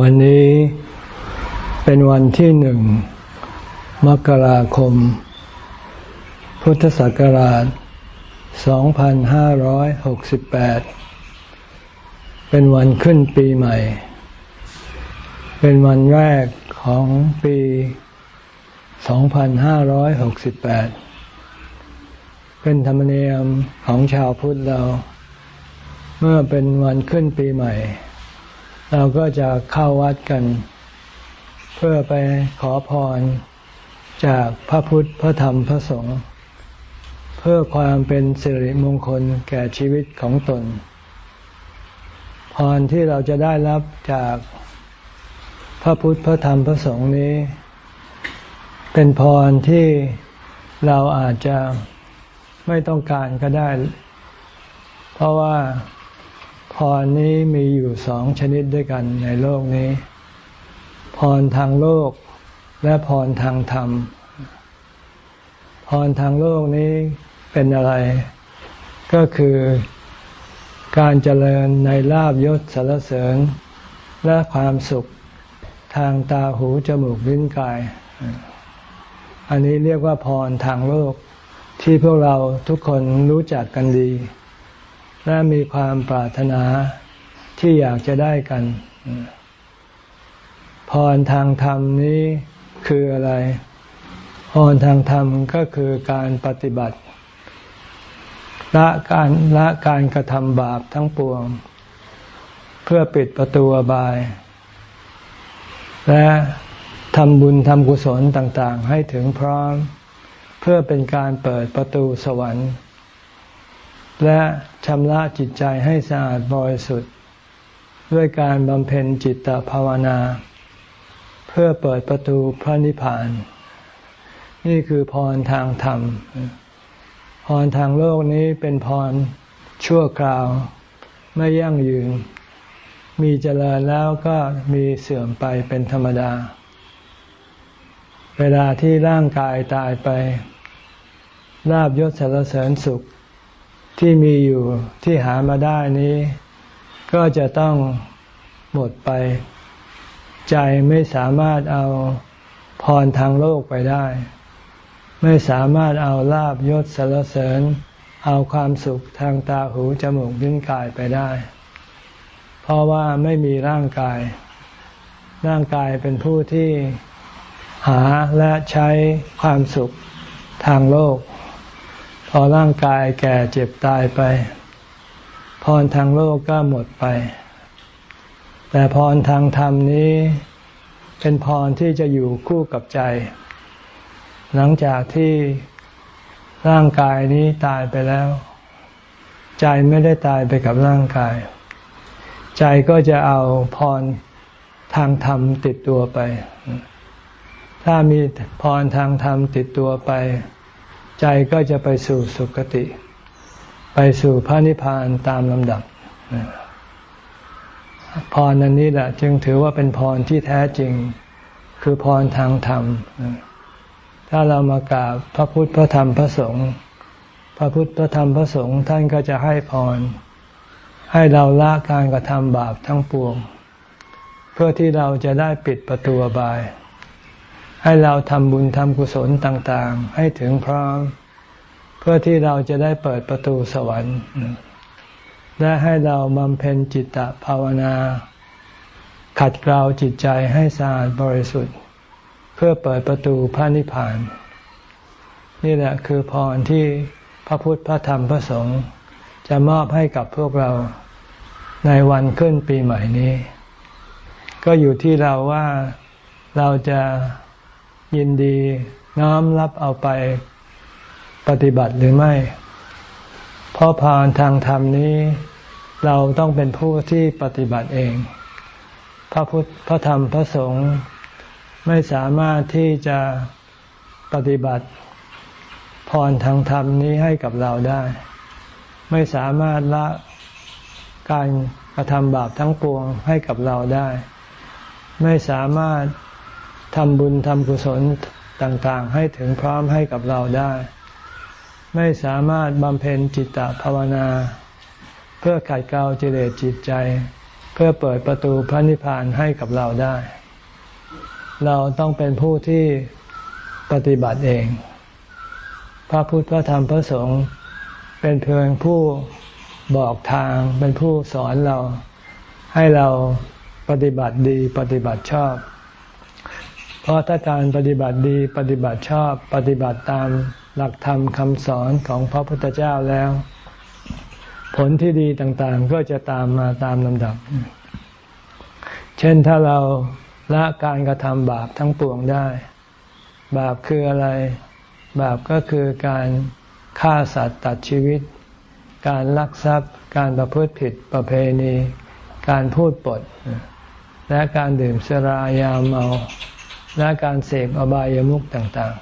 วันนี้เป็นวันที่หนึ่ง มกราคม พุทธศักราช 2568 เป็นวันขึ้นปีใหม่ เป็นวันแรกของปี 2568 เป็นธรรมเนียมของชาวพุทธเรา เมื่อเป็นวันขึ้นปีใหม่ เราก็จะเข้าวัดกัน เพื่อไปขอพรจากพระพุทธพระธรรมพระสงฆ์เพื่อความเป็นสิริมงคลแก่ชีวิตของตน พรที่เราจะได้รับจากพระพุทธพระธรรมพระสงฆ์นี้ เป็นพรที่เราอาจจะไม่ต้องการก็ได้ เพราะว่า พรนี้มีอยู่สองชนิดด้วยกันในโลกนี้ พรทางโลกและพรทางธรรม พรทางโลกนี้เป็นอะไร ก็คือการเจริญในลาบยศสารเสริญ และความสุขทางตาหูจมูกลิ้นกาย อันนี้เรียกว่าพรทางโลกที่พวกเราทุกคนรู้จักกันดี และมีความปรารถนาที่อยากจะได้กัน พรทางธรรมนี้คืออะไร พรทางธรรมก็คือการปฏิบัติละการละการกระทำบาปทั้งปวง เพื่อปิดประตูบาย และทำบุญทำกุศลต่าง ๆ ให้ถึงพร้อม เพื่อเป็นการเปิดประตูสวรรค์ และ ชำระจิตใจให้สะอาดบริสุทธิ์ ด้วยการบำเพ็ญจิตตภาวนา เพื่อเปิดประตูพระนิพพาน นี่คือพรทางธรรม พรทางโลกนี้เป็นพรชั่วคราว ไม่ยั่งยืน มีเจริญแล้วก็มีเสื่อมไปเป็นธรรมดา เวลาที่ร่างกายตายไปลาบยศสารเสริญสุข ที่มีอยู่ที่หามาได้นี้ ก็จะต้องหมดไป ใจไม่สามารถเอาพรทางโลกไปได้ ไม่สามารถเอาลาบยศสารเสริญ เอาความสุขทางตาหูจมูกลิ้นกายไปได้ เพราะว่าไม่มีร่างกาย ร่างกายเป็นผู้ที่หาและใช้ความสุขทางโลก พอร่างกายแก่เจ็บตายไป พรทางโลกก็หมดไป แต่พรทางธรรมนี้เป็นพรที่จะอยู่คู่กับใจ หลังจากที่ร่างกายนี้ตายไปแล้ว ใจไม่ได้ตายไปกับร่างกาย ใจก็จะเอาพรทางธรรมติดตัวไป ถ้ามีพรทางธรรมติดตัวไป ใจก็จะไปสู่สุคติ ไปสู่พระนิพพานตามลำดับ พรนันนี้แหละจึงถือว่าเป็นพรที่แท้จริง คือพรทางธรรม ถ้าเรามากราบพระพุทธพระธรรมพระสงฆ์พระพุทธพระธรรมพระสงฆ์ท่านก็จะให้พร ให้เราละการกระทำบาปทั้งปวง เพื่อที่เราจะได้ปิดประตูบาย ให้เราทำบุญทำกุศลต่างๆ ให้ถึงพร้อม เพื่อที่เราจะได้เปิดประตูสวรรค์ และให้เราบำเพ็ญจิตตภาวนา ขัดเกลาจิตใจให้สะอาดบริสุทธิ์ เพื่อเปิดประตูพระนิพพาน นี่แหละคือพรที่พระพุทธพระธรรมพระสงฆ์จะมอบให้กับพวกเราในวันขึ้นปีใหม่นี้ ก็อยู่ที่เราว่าเราจะ ยินดีน้อมรับเอาไปปฏิบัติหรือไม่ เพราะพานทางธรรมนี้ เราต้องเป็นผู้ที่ปฏิบัติเอง พระพุทธพระธรรมพระสงฆ์ไม่สามารถที่จะปฏิบัติพรทางธรรมนี้ให้กับเราได้ ไม่สามารถละการกระทำบาปทั้งปวงให้กับเราได้ ไม่สามารถ ทำบุญทำกุศลต่างๆ ให้ถึงพร้อมให้กับเราได้ ไม่สามารถบำเพ็ญจิตตภาวนา เพื่อขัดเกลาจิเลจิตใจ เพื่อเปิดประตูพระนิพพานให้กับเราได้ เราต้องเป็นผู้ที่ปฏิบัติเอง พระพุทธพระธรรมพระสงฆ์เป็นเพียงผู้บอกทางเป็นผู้สอนเราให้เราปฏิบัติดีปฏิบัติชอบ เพราะถ้าการปฏิบัติดีปฏิบัติชอบปฏิบัติตามหลักธรรมคำสอนของพระพุทธเจ้าแล้ว ผลที่ดีต่างๆ ก็จะตามมาตามลำดับ เช่นถ้าเราละการกระทำบาปทั้งปวงได้ บาปคืออะไร บาปก็คือการฆ่าสัตว์ตัดชีวิต การลักทรัพย์ การประพฤติผิดประเพณี การพูดปด และการดื่มสรายาเมา และการเสพอบายามุขต่าง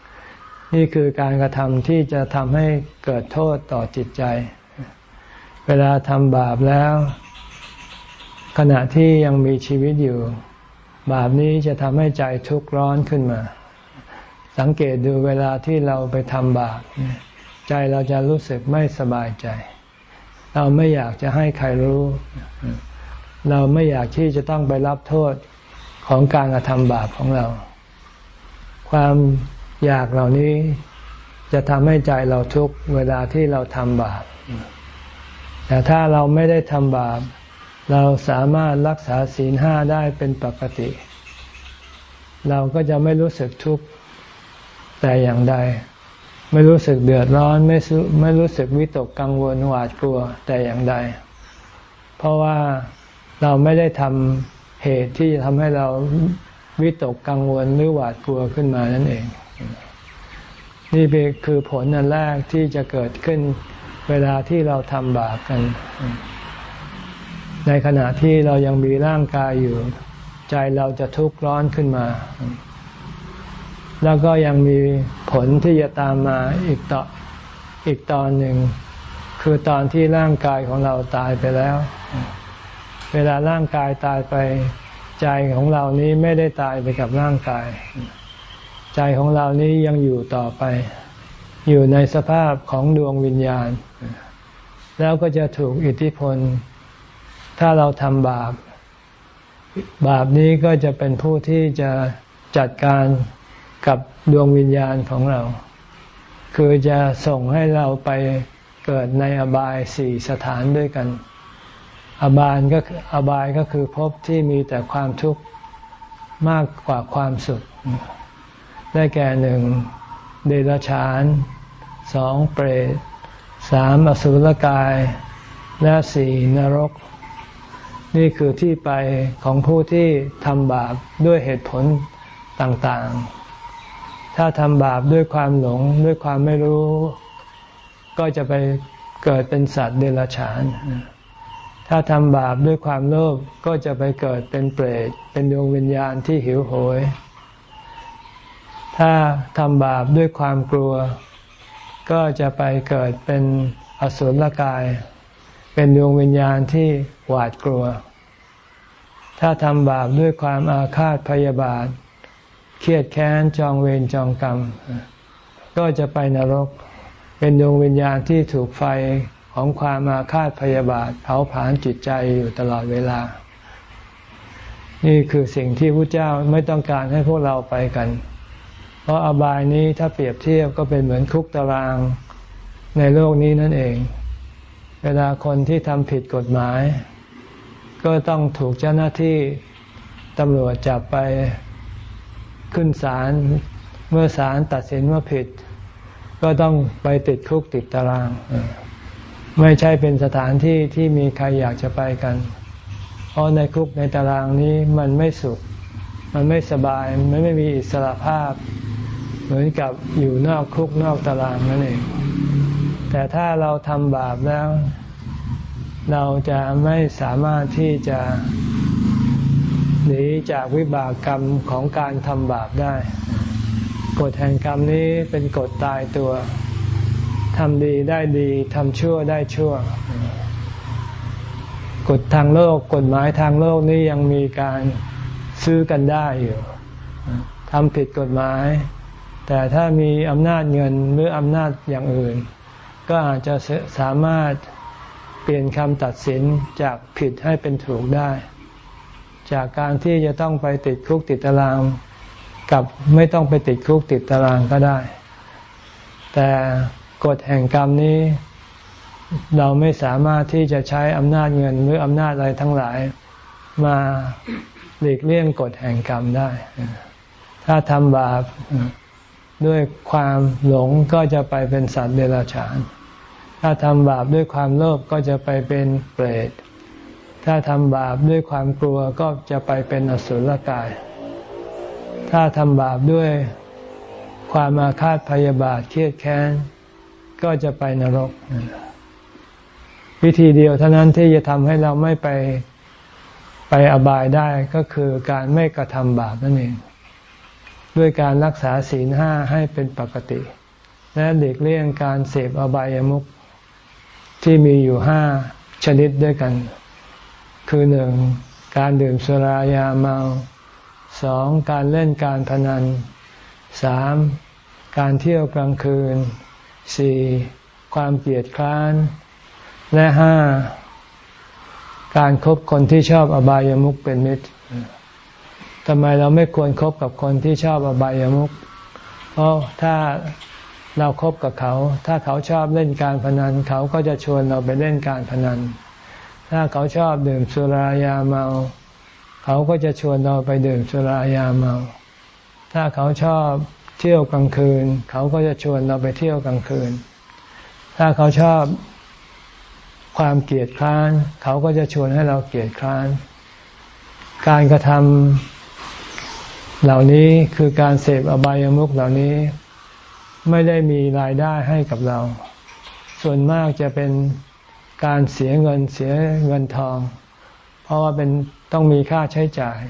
ๆ นี่คือการกระทำที่จะทำให้เกิดโทษต่อจิตใจ เวลาทำบาปแล้ว ขณะที่ยังมีชีวิตอยู่ บาปนี้จะทำให้ใจทุกข์ร้อนขึ้นมา สังเกตดูเวลาที่เราไปทำบาป ใจเราจะรู้สึกไม่สบายใจ เราไม่อยากจะให้ใครรู้ เราไม่อยากที่จะต้องไปรับโทษ ของการกระทำบาปของเรา ความอยากเหล่านี้จะทำให้ใจเราทุกข์เวลาที่เราทำบาป แต่ถ้าเราไม่ได้ทำบาป เราสามารถรักษาศีลห้าได้เป็นปกติ เราก็จะไม่รู้สึกทุกข์แต่อย่างใด ไม่รู้สึกเดือดร้อน ไม่ไม่รู้สึกวิตกกังวลหวาดกลัวแต่อย่างใด เพราะว่าเราไม่ได้ทำ เหตุที่ทำให้เราวิตกกังวลหรือหวาดกลัวขึ้นมานั่นเอง นี่เป็นคือผลอันแรกที่จะเกิดขึ้นเวลาที่เราทำบาปกัน ในขณะที่เรายังมีร่างกายอยู่ ใจเราจะทุกข์ร้อนขึ้นมา แล้วก็ยังมีผลที่จะตามมาอีกต่ออีกตอนหนึ่ง คือตอนที่ร่างกายของเราตายไปแล้ว เวลาร่างกายตายไปใจของเรานี้ไม่ได้ตายไปกับร่างกาย ใจของเรานี้ยังอยู่ต่อไป อยู่ในสภาพของดวงวิญญาณ แล้วก็จะถูกอิทธิพล ถ้าเราทำบาป บาปนี้ก็จะเป็นผู้ที่จะจัดการกับดวงวิญญาณของเรา คือจะส่งให้เราไปเกิดในอบายสี่สถานด้วยกัน อบายก็อบายก็คือภพที่มีแต่ความทุกข์มากกว่าความสุข ได้แก่หนึ่งเดรัจฉานสองเปรตสามอสุรกาย และสี่นรก นี่คือที่ไปของผู้ที่ทำบาปด้วยเหตุผลต่างๆ ถ้าทำบาปด้วยความหลงด้วยความไม่รู้ ก็จะไปเกิดเป็นสัตว์เดรัจฉาน ถ้าทำบาปด้วยความโลภก็จะไปเกิดเป็นเปรต เป็นดวงวิญญาณที่หิวโหย ถ้าทำบาปด้วยความกลัว ก็จะไปเกิดเป็นอสุรกาย เป็นดวงวิญญาณที่หวาดกลัว ถ้าทำบาปด้วยความอาฆาตพยาบาท เครียดแค้นจองเวรจองกรรม ก็จะไปนรก เป็นดวงวิญญาณที่ถูกไฟ ของความมาคาดพยาบาทเผาผลาญจิตใจอยู่ตลอดเวลา นี่คือสิ่งที่พระเจ้าไม่ต้องการให้พวกเราไปกัน เพราะอบายนี้ถ้าเปรียบเทียบก็เป็นเหมือนคุกตารางในโลกนี้นั่นเอง เวลาคนที่ทำผิดกฎหมาย ก็ต้องถูกเจ้าหน้าที่ตำรวจจับไปขึ้นศาลเมื่อศาลตัดสินว่าผิด ก็ต้องไปติดคุกติดตาราง ไม่ใช่เป็นสถานที่ที่มีใครอยากจะไปกัน เพราะในคุกในตารางนี้มันไม่สุข มันไม่สบาย มันไม่มีอิสระภาพ เหมือนกับอยู่นอกคุกนอกตารางนั่นเอง แต่ถ้าเราทำบาปแล้ว เราจะไม่สามารถที่จะหนีจากวิบากกรรมของการทำบาปได้ กฎแห่งกรรมนี้เป็นกฎตายตัว ทำดีได้ดีทำชั่วได้ชั่ว กฎทางโลกกฎหมายทางโลกนี้ยังมีการซื้อกันได้อยู่ทำผิดกฎหมาย แต่ถ้ามีอำนาจเงินหรืออำนาจอย่างอื่น ก็อาจจะสามารถเปลี่ยนคำตัดสินจากผิดให้เป็นถูกได้ จากการที่จะต้องไปติดคุกติดตาราง กับไม่ต้องไปติดคุกติดตารางก็ได้ แต่ กฎแห่งกรรมนี้ เราไม่สามารถที่จะใช้อำนาจเงินหรืออำนาจอะไรทั้งหลาย มาหลีกเลี่ยงกฎแห่งกรรมได้ ถ้าทำบาปด้วยความหลงก็จะไปเป็นสัตว์เดรัจฉาน ถ้าทำบาปด้วยความโลภก็จะไปเป็นเปรต ถ้าทำบาปด้วยความกลัวก็จะไปเป็นอสุรกาย ถ้าทำบาปด้วยความมาคาดพยาบาทเครียดแค้น ก็จะไปนรก วิธีเดียวเท่านั้นที่จะทำให้เราไม่ไปไปอบายได้ก็คือการไม่กระทำบาปนั่นเอง ด้วยการรักษาศีลห้าให้เป็นปกติ และเด็กเลี่ยงการเสพอบายามุขที่มีอยู่ห้าชนิดด้วยกัน คือหนึ่งการดื่มสุรายาเมาสองการเล่นการพนันสามการเที่ยวกลางคืน สี่ความเกลียดคร้าน และห้าการครบคนที่ชอบอบายามุขเป็นมิตรทำไมเราไม่ควรครบกับคนที่ชอบอบายามุขเพราะถ้าเราครบกับเขา ถ้าเขาชอบเล่นการพนัน เขาก็จะชวนเราไปเล่นการพนัน ถ้าเขาชอบดื่มสุรายาเมา เขาก็จะชวนเราไปดื่มสุรายาเมา ถ้าเขาชอบ เที่ยวกลางคืน เขาก็จะชวนเราไปเที่ยวกลางคืน ถ้าเขาชอบความเกลียดคร้าน เขาก็จะชวนให้เราเกลียดคร้าน การกระทำเหล่านี้คือการเสพอบายามุขเหล่านี้ ไม่ได้มีรายได้ให้กับเรา ส่วนมากจะเป็นการเสียเงินเสียเงินทอง เพราะว่าเป็นต้องมีค่าใช้จ่าย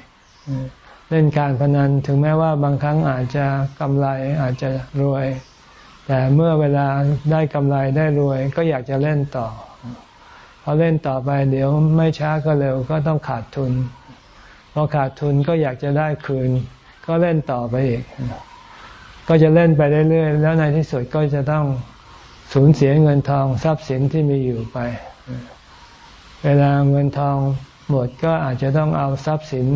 เล่นการพนันถึงแม้ว่าบางครั้งอาจจะกำไรอาจจะรวย แต่เมื่อเวลาได้กำไรได้รวย ก็อยากจะเล่นต่อพอเล่นต่อไปเดี๋ยวไม่ช้าก็เร็วก็ต้องขาดทุนพอขาดทุนก็อยากจะได้คืน ก็เล่นต่อไปอีก ก็จะเล่นไปเรื่อยๆแล้วในที่สุดก็จะต้องสูญเสียเงินทองทรัพย์สินที่มีอยู่ไป เวลาเงินทองหมดก็อาจจะต้องเอาทรัพย์สิน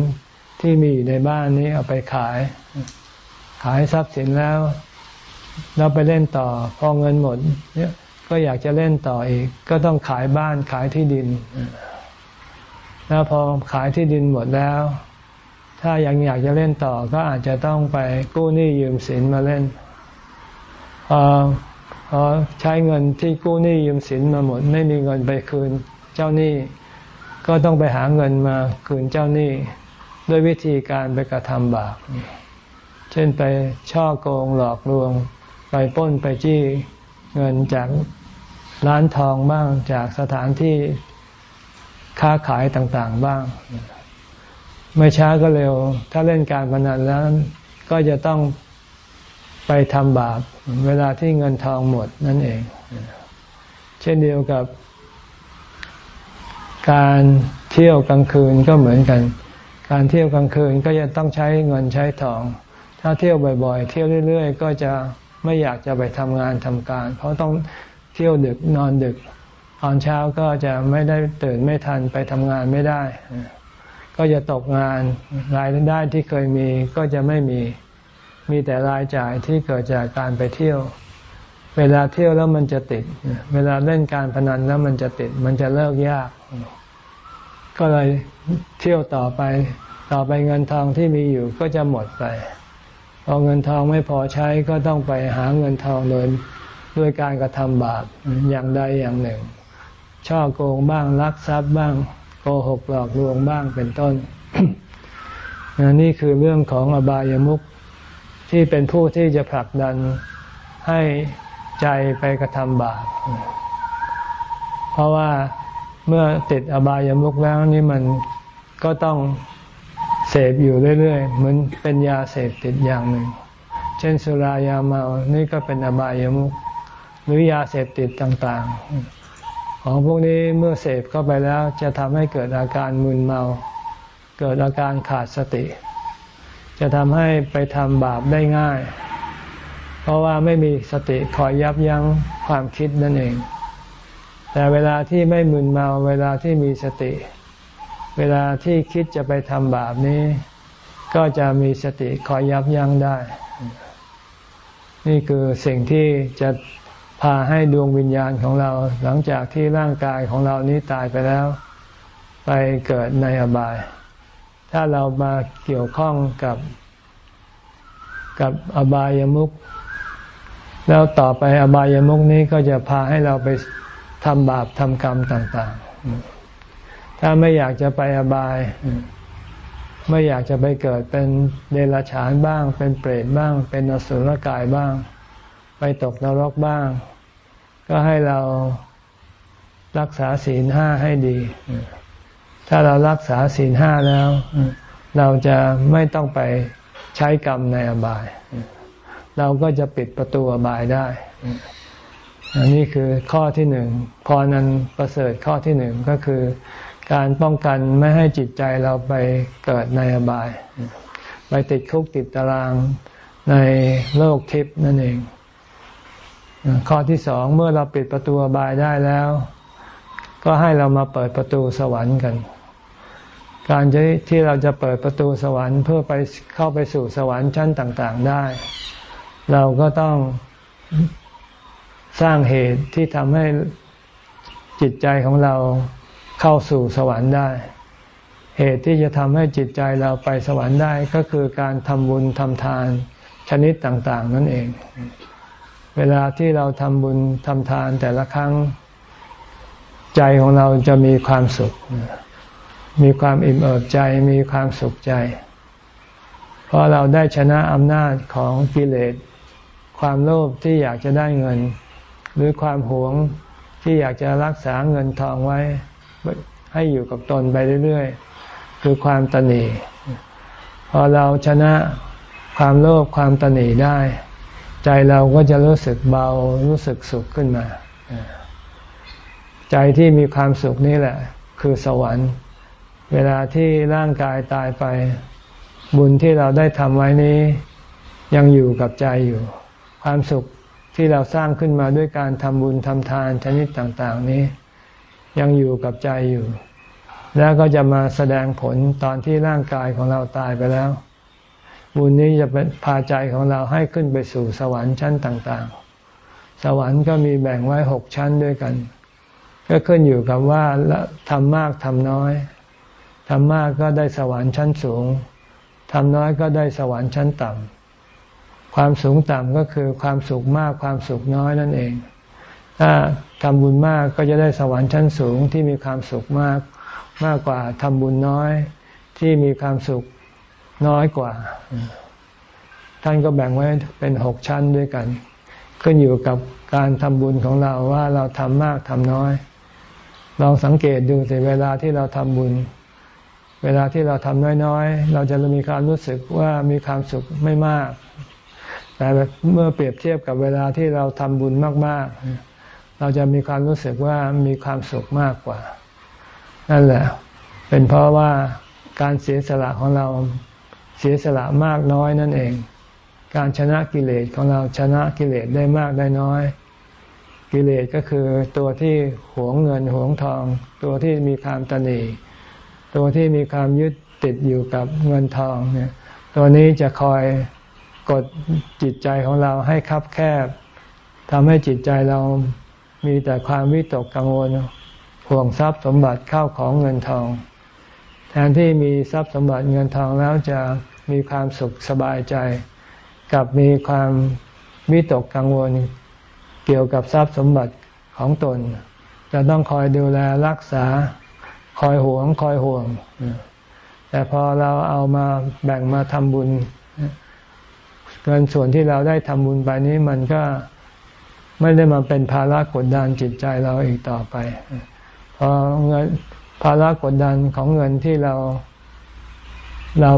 ที่มีอยู่ในบ้านนี้เอาไปขาย ขายทรัพย์สินแล้ว เราไปเล่นต่อ พอเงินหมดเนี่ยก็อยากจะเล่นต่ออีก ก็ต้องขายบ้านขายที่ดิน แล้วพอขายที่ดินหมดแล้ว ถ้ายังอยากจะเล่นต่อ ก็อาจจะต้องไปกู้หนี้ยืมสินมาเล่นพอพอใช้เงินที่กู้หนี้ยืมสินมาหมด ไม่มีเงินไปคืนเจ้าหนี้ ก็ต้องไปหาเงินมาคืนเจ้าหนี้ ด้วยวิธีการไปกระทำบาปเช่นไปช่อโกงหลอกลวง ไปป้นไปจี้เงินจากร้านทองบ้างจากสถานที่ค้าขายต่างๆบ้าง ไม่ช้าก็เร็ว ถ้าเล่นการพนันแล้วก็จะต้องไปทำบาปเวลาที่เงินทองหมดนั่นเอง เช่นเดียวกับ การเที่ยวกลางคืนก็เหมือนกัน การเที่ยวกลางคืนก็จะต้องใช้เงินใช้ทอง ถ้าเที่ยวบ่อยๆ เที่ยวเรื่อย ๆ ก็จะไม่อยากจะไปทำงานทำการ เพราะต้องเที่ยวดึกนอนดึก ตอนเช้าก็จะไม่ได้ตื่นไม่ทันไปทำงานไม่ได้ ก็จะตกงานรายได้ที่เคยมีก็จะไม่มีมีแต่รายจ่ายที่เกิดจากการไปเที่ยว เวลาเที่ยวแล้วมันจะติด เวลาเล่นการพนันแล้วมันจะติด มันจะเลิกยาก ก็เลยเที่ยวต่อไป ต่อไปเงินทองที่มีอยู่ก็จะหมดไป พอเงินทองไม่พอใช้ก็ต้องไปหาเงินทองโดยด้วยการกระทำบาปอย่างใดอย่างหนึ่ง ช่อโกงบ้างลักทรัพย์บ้างโกหกหลอกลวงบ้างเป็นต้นนี่คือเรื่องของอบายามุขที่เป็นผู้ที่จะผลักดันให้ใจไปกระทำบาป เพราะว่า เมื่อติดอบายามุขแล้วนี่มันก็ต้องเสพอยู่เรื่อยๆ เหมือนเป็นยาเสพติดอย่างหนึ่ง เช่นสุรายาเมานี่ก็เป็นอบายามุขหรือยาเสพติดต่างๆ ของพวกนี้เมื่อเสพเข้าไปแล้วจะทำให้เกิดอาการมึนเมา เกิดอาการขาดสติ จะทำให้ไปทำบาปได้ง่าย เพราะว่าไม่มีสติคอยยับยั้งความคิดนั่นเอง แต่เวลาที่ไม่มึนเมาเวลาที่มีสติ เวลาที่คิดจะไปทำบาปนี้ ก็จะมีสติคอยยับยั้งได้ นี่คือสิ่งที่จะพาให้ดวงวิญญาณของเราหลังจากที่ร่างกายของเรานี้ตายไปแล้ว ไปเกิดในอบาย ถ้าเรามาเกี่ยวข้องกับกับอบายามุขแล้วต่อไปอบายามุขนี้ก็จะพาให้เราไป ทำบาปทำกรรมต่าง ๆ ถ้าไม่อยากจะไปอบาย ไม่อยากจะไปเกิดเป็นเดรัจฉานบ้าง เป็นเปรตบ้าง เป็นอสุรกายบ้าง ไปตกนรกบ้าง ก็ให้เรารักษาศีลห้าให้ดี ถ้าเรารักษาศีลห้าแล้ว เราจะไม่ต้องไปใช้กรรมในอบาย เราก็จะปิดประตูอบายได้ อันนี้คือข้อที่หนึ่งพอนันประเสริฐข้อที่หนึ่งก็คือ การป้องกันไม่ให้จิตใจเราไปเกิดในอบาย ไปติดคุกติดตารางในโลกทิพย์นั่นเอง ข้อที่สองเมื่อเราปิดประตูอบายได้แล้ว ก็ให้เรามาเปิดประตูสวรรค์กัน การที่เราจะเปิดประตูสวรรค์เพื่อไปเข้าไปสู่สวรรค์ชั้นต่าง ๆได้ เราก็ต้อง สร้างเหตุที่ทำให้จิตใจของเราเข้าสู่สวรรค์ได้ เหตุที่จะทำให้จิตใจเราไปสวรรค์ได้ก็คือการทำบุญทำทานชนิดต่าง ๆ นั่นเอง เวลาที่เราทำบุญทำทานแต่ละครั้งใจของเราจะมีความสุข มีความอิ่มเอิบใจ มีความสุขใจ เพราะเราได้ชนะอำนาจของกิเลส ความโลภที่อยากจะได้เงิน หรือความหวงที่อยากจะรักษาเงินทองไว้ ให้อยู่กับตนไปเรื่อยๆ คือความตนีพอเราชนะความโลภความตนีได้ ใจเราก็จะรู้สึกเบารู้สึกสุขขึ้นมา ใจที่มีความสุขนี่แหละ คือสวรรค์ เวลาที่ร่างกายตายไป บุญที่เราได้ทำไว้นี้ ยังอยู่กับใจอยู่ ความสุข ที่เราสร้างขึ้นมาด้วยการทำบุญทำทานชนิดต่าง ๆ นี้ ยังอยู่กับใจอยู่ แล้วก็จะมาแสดงผลตอนที่ร่างกายของเราตายไปแล้ว บุญนี้จะเป็นพาใจของเราให้ขึ้นไปสู่สวรรค์ชั้นต่าง ๆ สวรรค์ก็มีแบ่งไว้หกชั้นด้วยกัน ก็ขึ้นอยู่กับว่าทำมากทำน้อยทำมากก็ได้สวรรค์ชั้นสูงทำน้อยก็ได้สวรรค์ชั้นต่ำ ความสูงต่ำก็คือความสุขมากความสุขน้อยนั่นเอง ถ้าทำบุญมากก็จะได้สวรรค์ชั้นสูงที่มีความสุขมากมากกว่าทำบุญน้อยที่มีความสุขน้อยกว่า ท่านก็แบ่งไว้เป็นหกชั้นด้วยกัน ขึ้นอยู่กับการทำบุญของเราว่าเราทำมากทำน้อย ลองสังเกตดูสิเวลาที่เราทำบุญ เวลาที่เราทำน้อยๆ เราจะมีความรู้สึกว่ามีความสุขไม่มาก แต่เมื่อเปรียบเทียบกับเวลาที่เราทำบุญมาก ๆ เราจะมีความรู้สึกว่ามีความสุขมากกว่า นั่นแหละ เป็นเพราะว่าการเสียสละของเราเสียสละมากน้อยนั่นเอง การชนะกิเลสของเราชนะกิเลสได้มากได้น้อย กิเลสก็คือตัวที่หวงเงินหวงทอง ตัวที่มีความตนีตัวที่มีความยึดติดอยู่กับเงินทองเนี่ย ตัวนี้จะคอย กดจิตใจของเราให้คับแคบทำให้จิตใจเรามีแต่ความวิตกกังวลห่วงทรัพย์สมบัติเข้าของเงินทอง แทนที่มีทรัพย์สมบัติเงินทองแล้วจะมีความสุขสบายใจ กับมีความวิตกกังวล เกี่ยวกับทรัพย์สมบัติของตน จะต้องคอยดูแลรักษา คอยห่วงคอยห่วง แต่พอเราเอามาแบ่งมาทำบุญ เงินส่วนที่เราได้ทำบุญไปนี้มันก็ไม่ได้มาเป็นภาระกดดันจิตใจเราอีกต่อไปพอเงินภาระกดดันของเงินที่เราเรา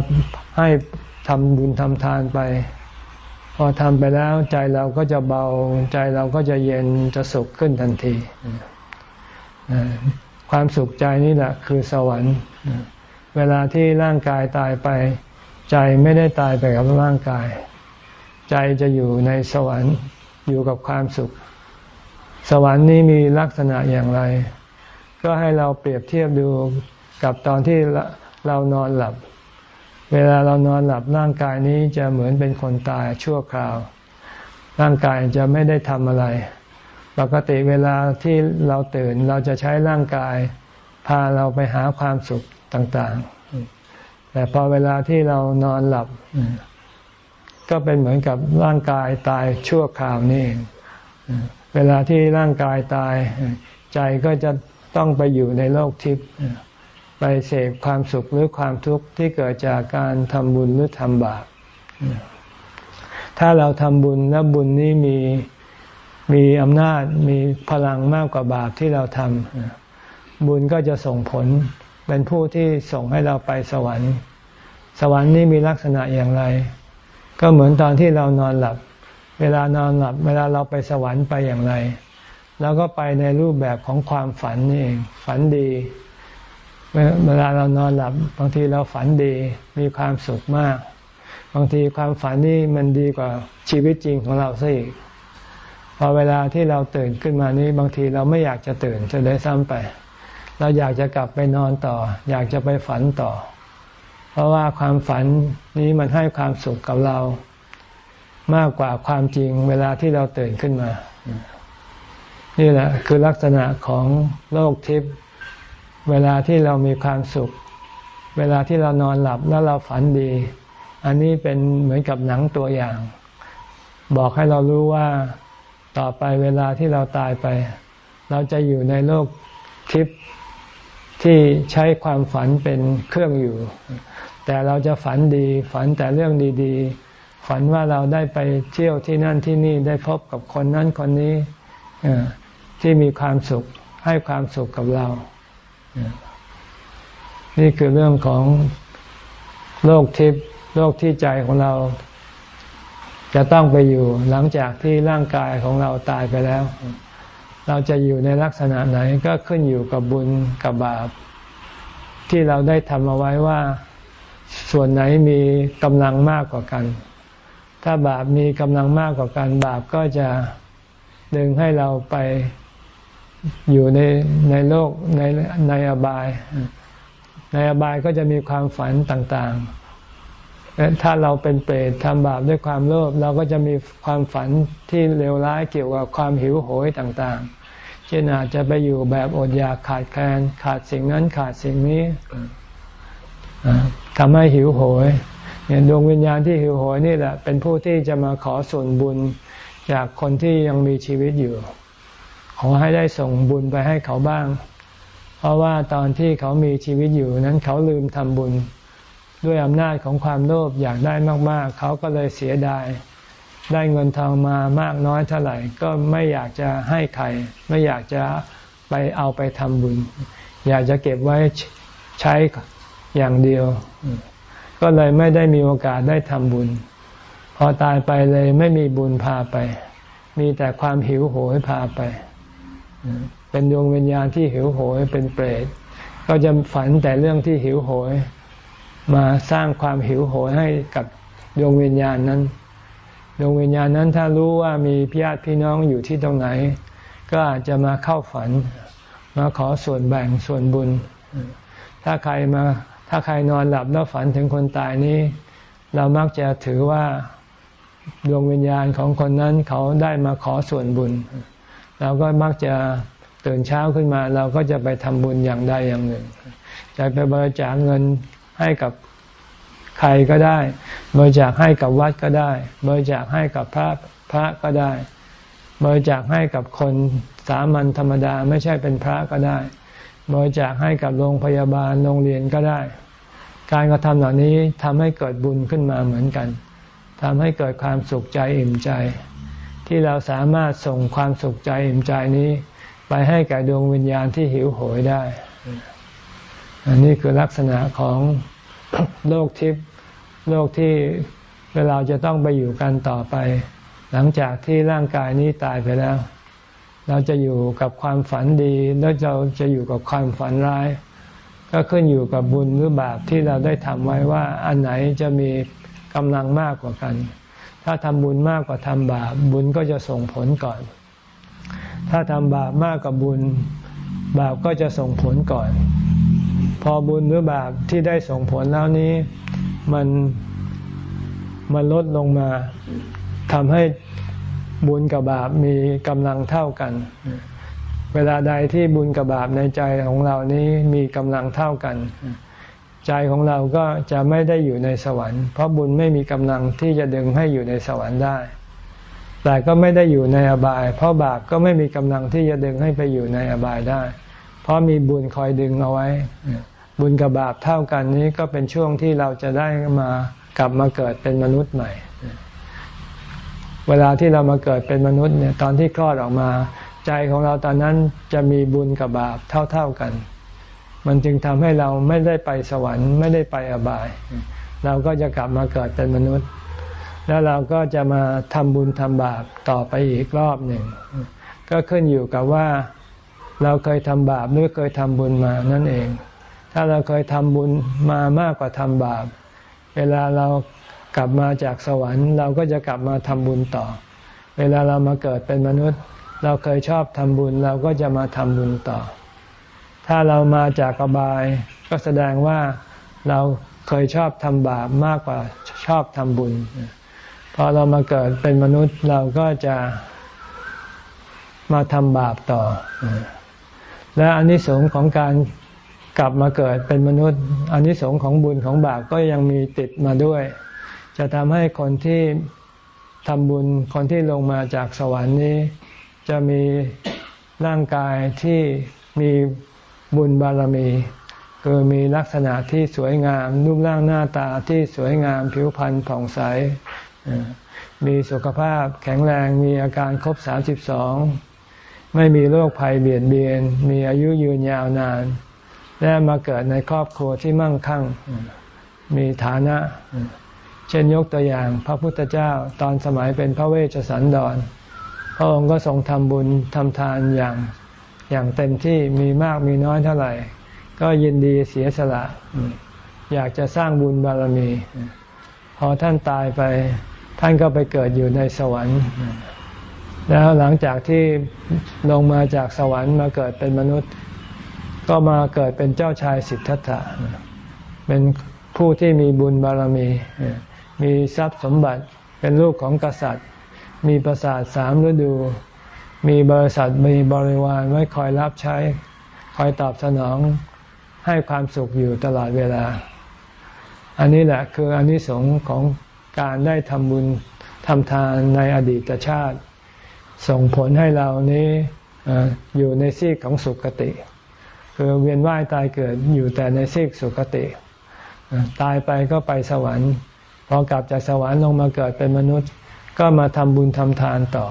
ให้ทำบุญทำทานไป พอทำไปแล้วใจเราก็จะเบาใจเราก็จะเย็นจะสุขขึ้นทันที ความสุขใจนี่แหละคือสวรรค์ เวลาที่ร่างกายตายไป ใจไม่ได้ตายไปกับร่างกาย ใจจะอยู่ในสวรรค์อยู่กับความสุข สวรรค์นี้มีลักษณะอย่างไร ก็ให้เราเปรียบเทียบดูกับตอนที่เรานอนหลับ เวลาเรานอนหลับร่างกายนี้จะเหมือนเป็นคนตายชั่วคราว ร่างกายจะไม่ได้ทำอะไร ปกติเวลาที่เราตื่นเราจะใช้ร่างกาย พาเราไปหาความสุขต่างๆ แต่พอเวลาที่เรานอนหลับ ก็เป็นเหมือนกับร่างกายตายชั่วคราวนี่เวลาที่ร่างกายตาย ใจก็จะต้องไปอยู่ในโลกทิพย์ไปเสพความสุขหรือความทุกข์ที่เกิดจากการทำบุญหรือทำบาปถ้าเราทำบุญและบุญนี้มีมีอำนาจมีพลังมากกว่าบาปที่เราทำบุญก็จะส่งผลเป็นผู้ที่ส่งให้เราไปสวรรค์ สวรรค์นี้มีลักษณะอย่างไร ก็เหมือนตอนที่เรานอนหลับ เวลานอนหลับ เวลาเราไปสวรรค์ไปอย่างไรเราก็ไปในรูปแบบของความฝันนี่เองฝันดี เวลาเรานอนหลับบางทีเราฝันดีมีความสุขมาก บางทีความฝันนี่มันดีกว่าชีวิตจริงของเราซะอีกพอเวลาที่เราตื่นขึ้นมานี้บางทีเราไม่อยากจะตื่นจะได้ซ้ำไป เราอยากจะกลับไปนอนต่อ อยากจะไปฝันต่อ ราะว่าความฝันนี้มันให้ความสุขกับเรามากกว่าความจริงเวลาที่เราตื่นขึ้นมา นี่แหละคือลักษณะของโลกทิพย์เวลาที่เรามีความสุข เวลาที่เรานอนหลับแล้วเราฝันดี อันนี้เป็นเหมือนกับหนังตัวอย่าง บอกให้เรารู้ว่าต่อไปเวลาที่เราตายไป เราจะอยู่ในโลกทิพย์ที่ใช้ความฝันเป็นเครื่องอยู่ แต่เราจะฝันดีฝันแต่เรื่องดีๆ ฝันว่าเราได้ไปเที่ยวที่นั่นที่นี่ได้พบกับคนนั้นคนนี้ที่มีความสุขให้ความสุขกับเรา นี่คือเรื่องของโลกทิพย์โลกที่ใจของเรา จะต้องไปอยู่หลังจากที่ร่างกายของเราตายไปแล้ว เราจะอยู่ในลักษณะไหนก็ขึ้นอยู่กับบุญกับบาป ที่เราได้ทำเอาไว้ว่า ส่วนไหนมีกำลังมากกว่ากัน ถ้าบาปมีกำลังมากกว่ากัน บาปก็จะดึงให้เราไปอยู่ในในโลกในในอบาย ในอบายก็จะมีความฝันต่างๆ ถ้าเราเป็นเปรตทำบาปด้วยความโลภเราก็จะมีความฝันที่เลวร้ายเกี่ยวกับความหิวโหยต่างๆ เช่นอาจจะไปอยู่แบบอดอยากขาดแคลนขาดสิ่งนั้นขาดสิ่งนี้ ทำให้หิวโหยเนี่ยดวงวิญญาณที่หิวโหยนี่แหละเป็นผู้ที่จะมาขอส่วนบุญจากคนที่ยังมีชีวิตอยู่ ขอให้ได้ส่งบุญไปให้เขาบ้าง เพราะว่าตอนที่เขามีชีวิตอยู่นั้นเขาลืมทำบุญ ด้วยอำนาจของความโลภอยากได้มาก ๆ เขาก็เลยเสียดายได้เงินทองมามากน้อยเท่าไหร่ ก็ไม่อยากจะให้ใคร ไม่อยากจะไปเอาไปทำบุญ อยากจะเก็บไว้ใช้ อย่างเดียว ก็เลยไม่ได้มีโอกาสได้ทำบุญ พอตายไปเลยไม่มีบุญพาไป มีแต่ความหิวโหยพาไป เป็นดวงวิญญาณที่หิวโหยเป็นเปรต ก็จะฝันแต่เรื่องที่หิวโหย มาสร้างความหิวโหยให้กับดวงวิญญาณนั้น ดวงวิญญาณนั้นถ้ารู้ว่ามีพี่ญาติพี่น้องอยู่ที่ตรงไหน ก็อาจจะมาเข้าฝัน มาขอส่วนแบ่งส่วนบุญ ถ้าใครมา ถ้าใครนอนหลับแล้วฝันถึงคนตายนี้ เรามักจะถือว่าดวงวิญญาณของคนนั้นเขาได้มาขอส่วนบุญ เราก็มักจะตื่นเช้าขึ้นมา เราก็จะไปทำบุญอย่างใดอย่างหนึ่ง จะไปบริจาคเงินให้กับใครก็ได้ บริจาคให้กับวัดก็ได้ บริจาคให้กับพระพระก็ได้ บริจาคให้กับคนสามัญธรรมดาไม่ใช่เป็นพระก็ได้ บริจาคให้กับโรงพยาบาลโรงเรียนก็ได้ การกระทำเหล่านี้ทำให้เกิดบุญขึ้นมาเหมือนกันทำให้เกิดความสุขใจอิ่มใจ ที่เราสามารถส่งความสุขใจอิ่มใจนี้ ไปให้แก่ดวงวิญญาณที่หิวโหยได้ อันนี้คือลักษณะของโลกทิพย์โลกที่เวลาจะต้องไปอยู่กันต่อไป หลังจากที่ร่างกายนี้ตายไปแล้ว เราจะอยู่กับความฝันดีแล้วเราจะอยู่กับความฝันร้าย ก็ขึ้นอยู่กับบุญหรือบาปที่เราได้ทำไว้ว่า อันไหนจะมีกำลังมากกว่ากัน ถ้าทำบุญมากกว่าทำบาป บุญก็จะส่งผลก่อน ถ้าทำบาปมากกว่าบุญ บาปก็จะส่งผลก่อน พอบุญหรือบาปที่ได้ส่งผลแล้วนี้มันมันลดลงมาทำให้ บุญกับบาปมีกำลังเท่ากัน เวลาใดที่บุญกับบาปในใจของเรานี้มีกำลังเท่ากัน ใจของเราก็จะไม่ได้อยู่ในสวรรค์ เพราะบุญไม่มีกำลังที่จะดึงให้อยู่ในสวรรค์ได้ แต่ก็ไม่ได้อยู่ในอบาย เพราะบาปก็ไม่มีกำลังที่จะดึงให้ไปอยู่ในอบายได้ เพราะมีบุญคอยดึงเอาไว้ บุญกับบาปเท่ากันนี้ก็เป็นช่วงที่เราจะได้มากลับมาเกิดเป็นมนุษย์ใหม่ เวลาที่เรามาเกิดเป็นมนุษย์เนี่ยตอนที่คลอดออกมา ใจของเราตอนนั้นจะมีบุญกับบาปเท่าๆกัน มันจึงทำให้เราไม่ได้ไปสวรรค์ไม่ได้ไปอบาย เราก็จะกลับมาเกิดเป็นมนุษย์ แล้วเราก็จะมาทำบุญทำบาปต่อไปอีกรอบหนึ่ง ก็ขึ้นอยู่กับว่าเราเคยทำบาปหรือเคยทำบุญมานั่นเอง ถ้าเราเคยทำบุญมามากกว่าทำบาป เวลาเรา กลับมาจากสวรรค์ เราก็จะกลับมาทำบุญต่อ เวลาเรามาเกิดเป็นมนุษย์ เราเคยชอบทำบุญ เราก็จะมาทำบุญต่อ ถ้าเรามาจากอบาย ก็แสดงว่าเราเคยชอบทำบาปมากกว่าชอบทำบุญพอเรามาเกิดเป็นมนุษย์เราก็จะมาทำบาปต่อ และอนนิสงส์ของการกลับมาเกิดเป็นมนุษย์อนนิสงส์ของบุญของบาปก็ยังมีติดมาด้วย จะทำให้คนที่ทำบุญคนที่ลงมาจากสวรรค์นี้ จะมีร่างกายที่มีบุญบารมีคือมีลักษณะที่สวยงามรูปร่างหน้าตาที่สวยงามผิวพรรณผ่องใส มีสุขภาพแข็งแรงมีอาการครบสามสิบสองไม่มีโรคภัยเบียดเบียน มีอายุยืนยาวนาน และมาเกิดในครอบครัวที่มั่งคั่ง มีฐานะ เช่นยกตัวอย่างพระพุทธเจ้าตอนสมัยเป็นพระเวชสันดร พระองค์ก็ทรงทำบุญทำทานอย่างอย่างเต็มที่มีมากมีน้อยเท่าไหร่ ก็ยินดีเสียสละ อยากจะสร้างบุญบารมี พอท่านตายไป ท่านก็ไปเกิดอยู่ในสวรรค์ แล้วหลังจากที่ลงมาจากสวรรค์มาเกิดเป็นมนุษย์ ก็มาเกิดเป็นเจ้าชายสิทธัตถะเป็นผู้ที่มีบุญบารมี มีทรัพย์สมบัติเป็นลูกของกษัตริย์ มีประสาทสามฤดู มีบริษัทมีบริวารไว้คอยรับใช้ คอยตอบสนองให้ความสุขอยู่ตลอดเวลา อันนี้แหละคืออนนิสงส์ของการได้ทำบุญทำทานในอดีตชาติ ส่งผลให้เรานี้อยู่ในซีกของสุคติ คือเวียนว่ายตายเกิดอยู่แต่ในซีกสุคติ ตายไปก็ไปสวรรค์ พอกลับจากสวรรค์ลงมาเกิดเป็นมนุษย์ ก็มาทำบุญทำทานต่อ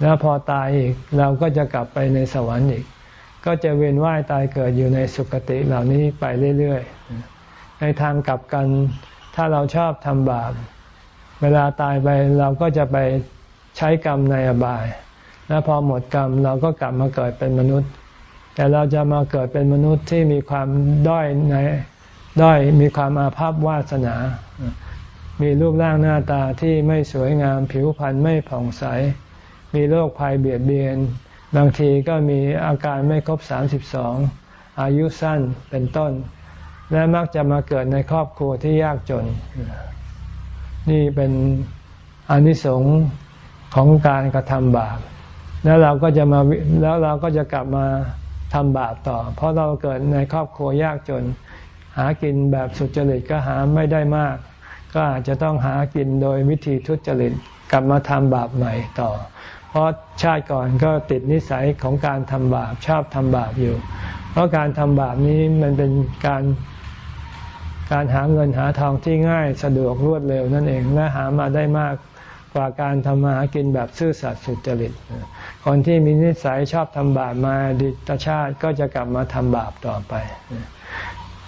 แล้วพอตายอีกเราก็จะกลับไปในสวรรค์อีก ก็จะเวียนว่ายตายเกิดอยู่ในสุคติเหล่านี้ไปเรื่อยๆ ในทางกลับกันถ้าเราชอบทำบาป เวลาตายไปเราก็จะไปใช้กรรมในอบาย แล้วพอหมดกรรมเราก็กลับมาเกิดเป็นมนุษย์ แต่เราจะมาเกิดเป็นมนุษย์ที่มีความด้อยในด้อยมีความอาภัพวาสนา มีรูปร่างหน้าตาที่ไม่สวยงามผิวพรรณไม่ผ่องใส มีโรคภัยเบียดเบียน บางทีก็มีอาการไม่ครบสามสิบสองอายุสั้นเป็นต้น และมักจะมาเกิดในครอบครัวที่ยากจน นี่เป็นอนิสงส์ของการกระทำบาป แล้วเราก็จะมาแล้วเราก็จะกลับมาทำบาปต่อ เพราะเราเกิดในครอบครัวยากจน หากินแบบสุจริตก็หาไม่ได้มาก ก็อาจจะต้องหากินโดยวิธีทุจริตกลับมาทำบาปใหม่ต่อ เพราะชาติก่อนก็ติดนิสัยของการทำบาปชอบทำบาปอยู่ เพราะการทำบาปนี้มันเป็นการการหาเงินหาทองที่ง่ายสะดวกรวดเร็วนั่นเองและหามาได้มากกว่าการทำมาหากินแบบซื่อสัตย์สุจริต คนที่มีนิสัยชอบทำบาปมาดิตชาติก็จะกลับมาทำบาปต่อไป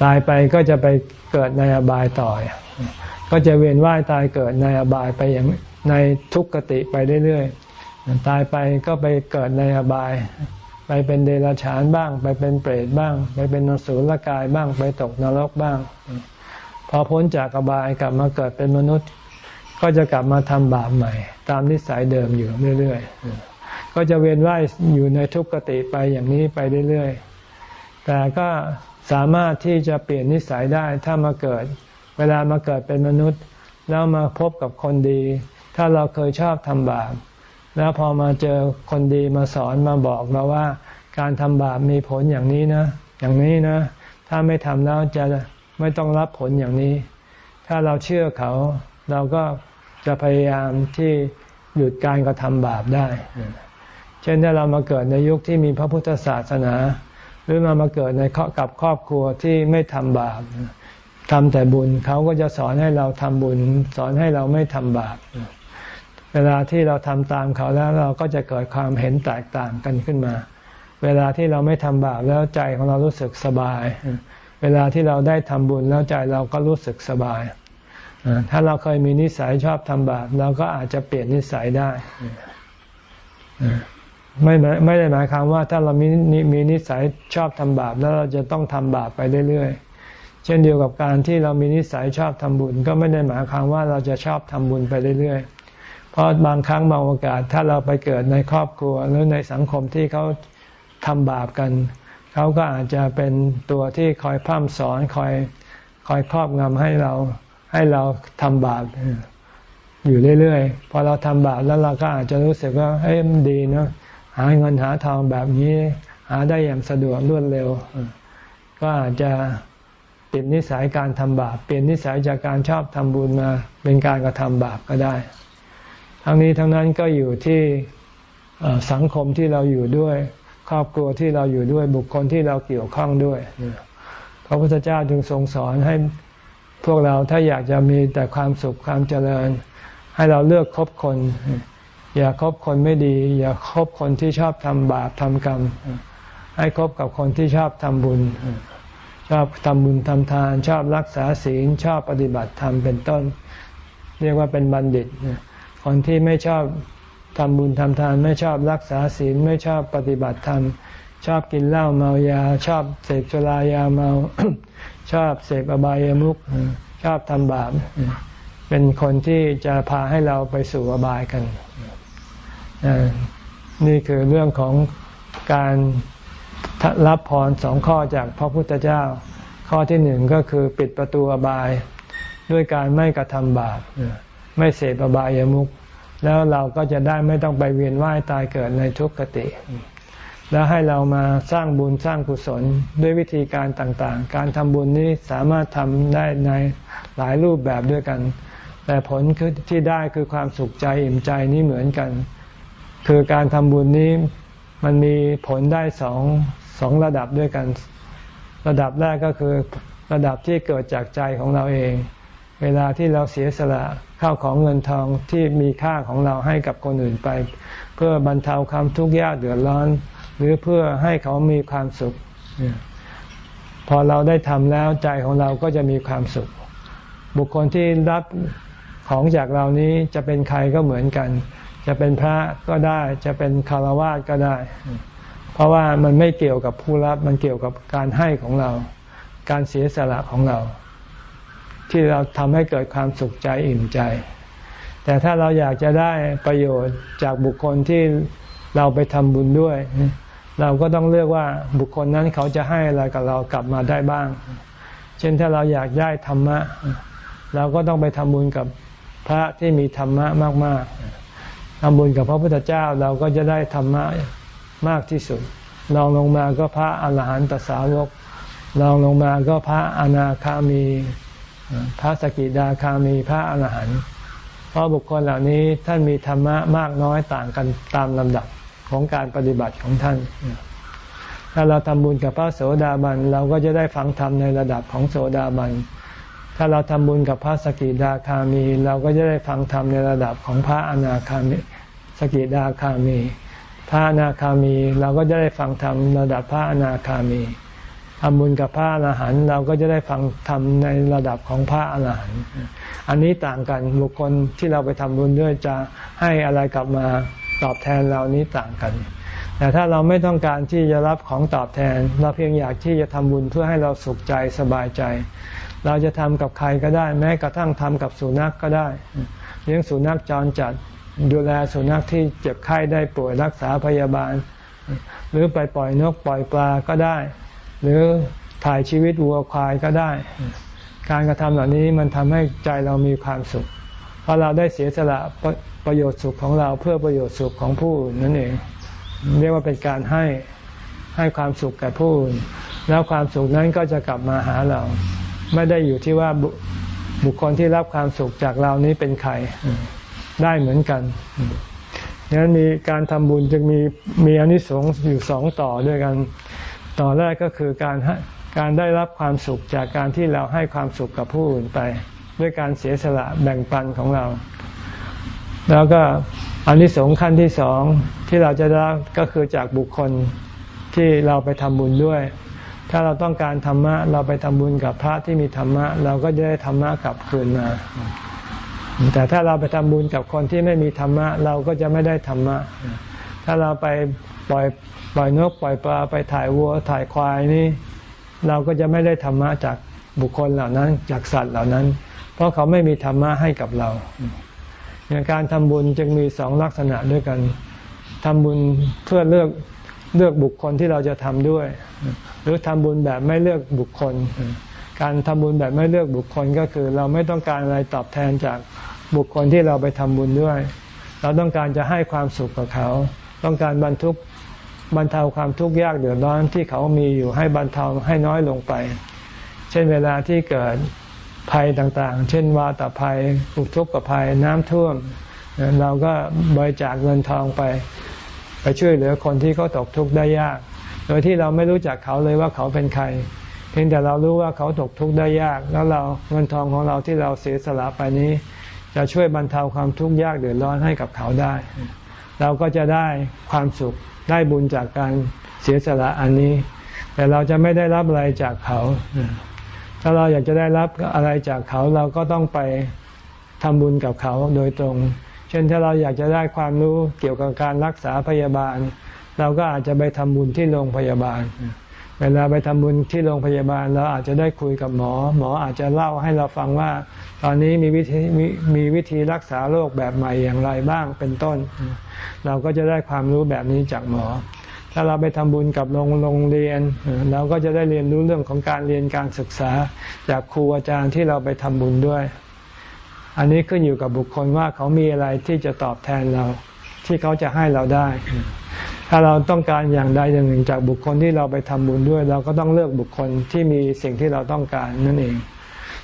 ตายไปก็จะไปเกิดในอบายต่อ ก็จะเวียนว่ายตายเกิดในอบายไปอย่างในทุกขติไปเรื่อยๆ ตายไปก็ไปเกิดในอบาย ไปเป็นเดรัจฉานบ้าง ไปเป็นเปรตบ้าง ไปเป็นนสุลกายบ้าง ไปตกนรกบ้าง พอพ้นจากอบายกลับมาเกิดเป็นมนุษย์ ก็จะกลับมาทำบาปใหม่ ตามนิสัยเดิมอยู่เรื่อยๆ ก็จะเวียนว่ายอยู่ในทุกขติไปอย่างนี้ไปเรื่อยๆ แต่ก็สามารถที่จะเปลี่ยนนิสัยได้ถ้ามาเกิด เวลามาเกิดเป็นมนุษย์ แล้วมาพบกับคนดี ถ้าเราเคยชอบทำบาปแล้วพอมาเจอคนดีมาสอนมาบอกเราว่า การทำบาปมีผลอย่างนี้นะ อย่างนี้นะ ถ้าไม่ทำแล้วจะไม่ต้องรับผลอย่างนี้ ถ้าเราเชื่อเขา เราก็จะพยายามที่หยุดการกระทำบาปได้ เช่นถ้าเรามาเกิดในยุคที่มีพระพุทธศาสนา หรือมามาเกิดในกับครอบครัวที่ไม่ทำบาป ทำแต่บุญเขาก็จะสอนให้เราทำบุญ สอนให้เราไม่ทำบาปเวลาที่เราทำตามเขาแล้วเราก็จะเกิดความเห็นแตกต่างกันขึ้นมา เวลาที่เราไม่ทำบาปแล้วใจของเรารู้สึกสบาย เวลาที่เราได้ทำบุญแล้วใจเราก็รู้สึกสบาย ถ้าเราเคยมีนิสัยชอบทำบาปเราก็อาจจะเปลี่ยนนิสัยได้ไม่ไม่ได้หมายความว่าถ้าเรามีมีนิสัยชอบทำบาปแล้วเราจะต้องทำบาปไปเรื่อยๆ เช่นเดียวกับการที่เรามีนิสัยชอบทำบุญ ก็ไม่ได้หมายความว่าเราจะชอบทำบุญไปเรื่อยๆ เพราะบางครั้งบางโอกาสถ้าเราไปเกิดในครอบครัวหรือในสังคมที่เขาทำบาปกัน เขาก็อาจจะเป็นตัวที่คอยพร่ำสอนคอยคอยครอบงำให้เราให้เราทำบาปอยู่เรื่อยๆ พอเราทำบาปแล้วเราก็อาจจะรู้สึกว่าเฮ้ยมันดีเนาะหาเงินหาทองแบบนี้ หาได้อย่างสะดวกรวดเร็ว ก็อาจจะ เปลี่ยนนิสัยการทำบาปเปลี่ยนนิสัยจากการชอบทำบุญมา เป็นการกระทำบาปก็ได้ ทั้งนี้ทั้งนั้นก็อยู่ที่สังคมที่เราอยู่ด้วย ครอบครัวที่เราอยู่ด้วยบุคคลที่เราเกี่ยวข้องด้วยพระพุทธเจ้าจึงทรงสอนให้พวกเราถ้าอยากจะมีแต่ความสุขความเจริญ ให้เราเลือกคบคน อย่าคบคนไม่ดี อย่าคบคนที่ชอบทำบาปทำกรรม ให้คบกับคนที่ชอบทำบุญ ชอบทำบุญทำทาน ชอบรักษาศีล ชอบปฏิบัติธรรมเป็นต้น เรียกว่าเป็นบัณฑิตคนที่ไม่ชอบทำบุญทำทาน ไม่ชอบรักษาศีล ไม่ชอบปฏิบัติธรรม ชอบกินเหล้าเมายา ชอบเสพสุรายาเมา ชอบเสพอบายามุขชอบทำบาปเป็นคนที่จะพาให้เราไปสู่อบายกัน นี่คือเรื่องของการ รับพรสองข้อจากพระพุทธเจ้า ข้อที่หนึ่งก็คือปิดประตูอบาย ด้วยการไม่กระทำบาปไม่เสพอบายามุขแล้วเราก็จะได้ไม่ต้องไปเวียนว่ายตายเกิดในทุกขติ แล้วให้เรามาสร้างบุญสร้างกุศลด้วยวิธีการต่างๆ การทำบุญนี้สามารถทำได้ในหลายรูปแบบด้วยกัน แต่ผลที่ได้คือความสุขใจอิ่มใจนี้เหมือนกัน คือการทำบุญนี้ มันมีผลได้สองสองระดับด้วยกัน ระดับแรกก็คือระดับที่เกิดจากใจของเราเอง เวลาที่เราเสียสละข้าวของเงินทองที่มีค่าของเราให้กับคนอื่นไป เพื่อบรรเทาความทุกข์ยากเดือดร้อน หรือเพื่อให้เขามีความสุข พอเราได้ทำแล้วใจของเราก็จะมีความสุข บุคคลที่รับของจากเรานี้จะเป็นใครก็เหมือนกัน จะเป็นพระก็ได้ จะเป็นคารวะก็ได้ เพราะว่ามันไม่เกี่ยวกับผู้รับ มันเกี่ยวกับการให้ของเรา การเสียสละของเรา ที่เราทำให้เกิดความสุขใจอิ่มใจ แต่ถ้าเราอยากจะได้ประโยชน์จากบุคคลที่เราไปทำบุญด้วย เราก็ต้องเลือกว่าบุคคลนั้นเขาจะให้อะไรกับเรากลับมาได้บ้าง เช่นถ้าเราอยากได้ธรรมะ เราก็ต้องไปทำบุญกับพระที่มีธรรมะมาก ๆ ทำบุญกับพระพุทธเจ้าเราก็จะได้ธรรมะมากที่สุดลองลงมาก็พระอรหันตสาวกลองลงมาก็พระอนาคามี พระสกิดาคามี พระอรหันต์เพราะบุคคลเหล่านี้ท่านมีธรรมะมากน้อยต่างกันตามลำดับของการปฏิบัติของท่าน ถ้าเราทำบุญกับพระโสดาบันเราก็จะได้ฟังธรรมในระดับของโสดาบัน ถ้าเราทำบุญกับพระสกิดาคามี เราก็จะได้ฟังธรรมในระดับของพระอนาคามี สกิดาคามี พระอนาคามีเราก็จะได้ฟังธรรมระดับพระอนาคามีทำบุญกับพระอรหันต์เราก็จะได้ฟังทำในระดับของพระอรหันต์อันนี้ต่างกันบุคคลที่เราไปทำบุญด้วยจะให้อะไรกลับมาตอบแทนเรานี้ต่างกัน แต่ถ้าเราไม่ต้องการที่จะรับของตอบแทน เราเพียงอยากที่จะทำบุญเพื่อให้เราสุขใจสบายใจ เราจะทำกับใครก็ได้ แม้กระทั่งทำกับสุนัขกก็ได้ เลี้ยงสุนัขจรจัด ดูแลสุนัขที่เจ็บไข้ได้ป่วยรักษาพยาบาล หรือไปปล่อยนกปล่อยปลาก็ได้ หรือถ่ายชีวิตวัวควายก็ได้ การกระทำเหล่านี้มันทำให้ใจเรามีความสุข เพราะเราได้เสียสละประประโยชน์สุขของเราเพื่อประโยชน์สุขของผู้นนั่นเอง เรียกว่าเป็นการให้ให้ความสุขแก่ผู้อื่นแล้วความสุขนั้นก็จะกลับมาหาเรา ไม่ได้อยู่ที่ว่าบุคคลที่รับความสุขจากเรานี้เป็นใคร ได้เหมือนกันดังนั้นมีการทำบุญจึงมีมีอนิสงส์อยู่สองต่อด้วยกัน ต่อแรกก็คือการการได้รับความสุขจากการที่เราให้ความสุขกับผู้อื่นไป ด้วยการเสียสละแบ่งปันของเรา แล้วก็อนนิสงส์ขั้นที่สองที่เราจะได้ก็คือจากบุคคลที่เราไปทำบุญด้วย ถ้าเราต้องการธรรมะ เราไปทำบุญกับพระที่มีธรรมะ เราก็จะได้ธรรมะกลับคืนมา แต่ถ้าเราไปทำบุญกับคนที่ไม่มีธรรมะ เราก็จะไม่ได้ธรรมะ ถ้าเราไปปล่อยปล่อยนกปล่อยปลาไปถ่ายวัวถ่ายควายนี่ เราก็จะไม่ได้ธรรมะจากบุคคลเหล่านั้นจากสัตว์เหล่านั้น เพราะเขาไม่มีธรรมะให้กับเราการทำบุญจึงมีสองลักษณะด้วยกันทำบุญเพื่อเลือกเลือกบุคคลที่เราจะทำด้วย หรือทำบุญแบบไม่เลือกบุคคล การทำบุญแบบไม่เลือกบุคคลก็คือ เราไม่ต้องการอะไรตอบแทนจากบุคคลที่เราไปทำบุญด้วย เราต้องการจะให้ความสุขกับเขา ต้องการบรรทุกบรรเทาความทุกข์ยากเดือดร้อนที่เขามีอยู่ให้บรรเทาให้น้อยลงไป เช่นเวลาที่เกิดภัยต่างๆ เช่นวาตภัยอุทกภัยน้ำท่วม เราก็บริจาคเงินทองไป ไปช่วยเหลือคนที่เขาตกทุกข์ได้ยาก โดยที่เราไม่รู้จักเขาเลยว่าเขาเป็นใคร เพียงแต่เรารู้ว่าเขาตกทุกข์ได้ยาก แล้วเราเงินทองของเราที่เราเสียสละไปนี้ จะช่วยบรรเทาความทุกข์ยากเดือดร้อนให้กับเขาได้ เราก็จะได้ความสุขได้บุญจากการเสียสละอันนี้ แต่เราจะไม่ได้รับอะไรจากเขา ถ้าเราอยากจะได้รับอะไรจากเขาเราก็ต้องไปทำบุญกับเขาโดยตรง เช่นถ้าเราอยากจะได้ความรู้เกี่ยวกับการรักษาพยาบาล เราก็อาจจะไปทำบุญที่โรงพยาบาล เวลาไปทำบุญที่โรงพยาบาลเราอาจจะได้คุยกับหมอ หมออาจจะเล่าให้เราฟังว่า ตอนนี้มีวิธีมมีวิธีรักษาโรคแบบใหม่อย่างไรบ้างเป็นต้น เราก็จะได้ความรู้แบบนี้จากหมอ ถ้าเราไปทำบุญกับโรงโรงเรียน เราก็จะได้เรียนรู้เรื่องของการเรียนการศึกษาจากครูอาจารย์ที่เราไปทำบุญด้วย อันนี้ขึ้นอยู่กับบุคคลว่าเขามีอะไรที่จะตอบแทนเรา ที่เขาจะให้เราได้ ถ้าเราต้องการอย่างใดอย่างหนึ่งจากบุคคลที่เราไปทำบุญด้วย เราก็ต้องเลือกบุคคลที่มีสิ่งที่เราต้องการนั่นเอง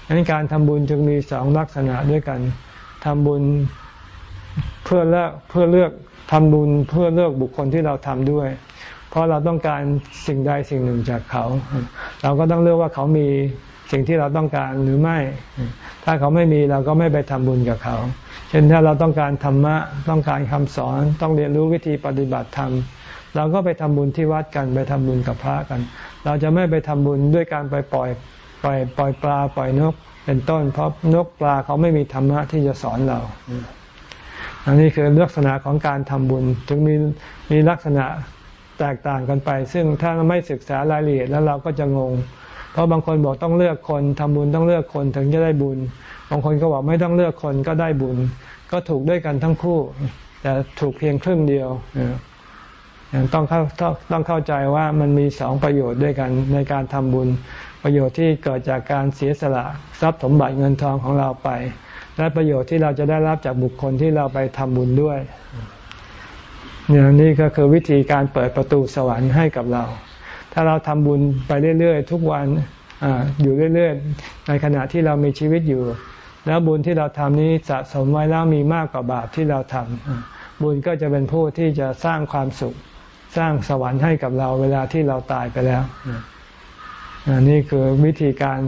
ดังนั้นการทำบุญจึงมีสองลักษณะด้วยกันทำบุญเพื่อเลือกเพื่อเลือกทำบุญเพื่อเลือกบุคคลที่เราทำด้วย เพราะเราต้องการสิ่งใดสิ่งหนึ่งจากเขา เราก็ต้องเลือกว่าเขามีสิ่งที่เราต้องการหรือไม่ ถ้าเขาไม่มีเราก็ไม่ไปทำบุญกับเขา เช่นถ้าเราต้องการธรรมะ ต้องการคำสอน ต้องเรียนรู้วิธีปฏิบัติธรรม เราก็ไปทำบุญที่วัดกันไปทำบุญกับพระกัน เราจะไม่ไปทำบุญด้วยการไปปล่อยปล่อยปล่อยปลาปล่อยนกเป็นต้น เพราะนกปลาเขาไม่มีธรรมะที่จะสอนเรา อันนี้คือลักษณะของการทำบุญจึงมีมีลักษณะแตกต่างกันไป ซึ่งถ้าไม่ศึกษารายละเอียดแล้วเราก็จะงง เพราะบางคนบอกต้องเลือกคนทำบุญต้องเลือกคนถึงจะได้บุญ บางคนก็บอกไม่ต้องเลือกคนก็ได้บุญ ก็ถูกด้วยกันทั้งคู่ แต่ถูกเพียงครึ่งเดียว ต้องเข้าต้องเข้าใจว่ามันมีสองประโยชน์ด้วยกันในการทำบุญ ประโยชน์ที่เกิดจากการเสียสละทรัพย์สมบัติเงินทองของเราไป และประโยชน์ที่เราจะได้รับจากบุคคลที่เราไปทำบุญด้วยเนี่ยนี่ก็คือวิธีการเปิดประตูสวรรค์ให้กับเรา ถ้าเราทำบุญไปเรื่อยๆ ทุกวันออยู่เรื่อยๆ ในขณะที่เรามีชีวิตอยู่ แล้วบุญที่เราทำนี้สะสมไว้แล้วมีมากกว่าบาปที่เราทำบุญก็จะเป็นผู้ที่จะสร้างความสุข สร้างสวรรค์ให้กับเราเวลาที่เราตายไปแล้วนี่คือวิธีการ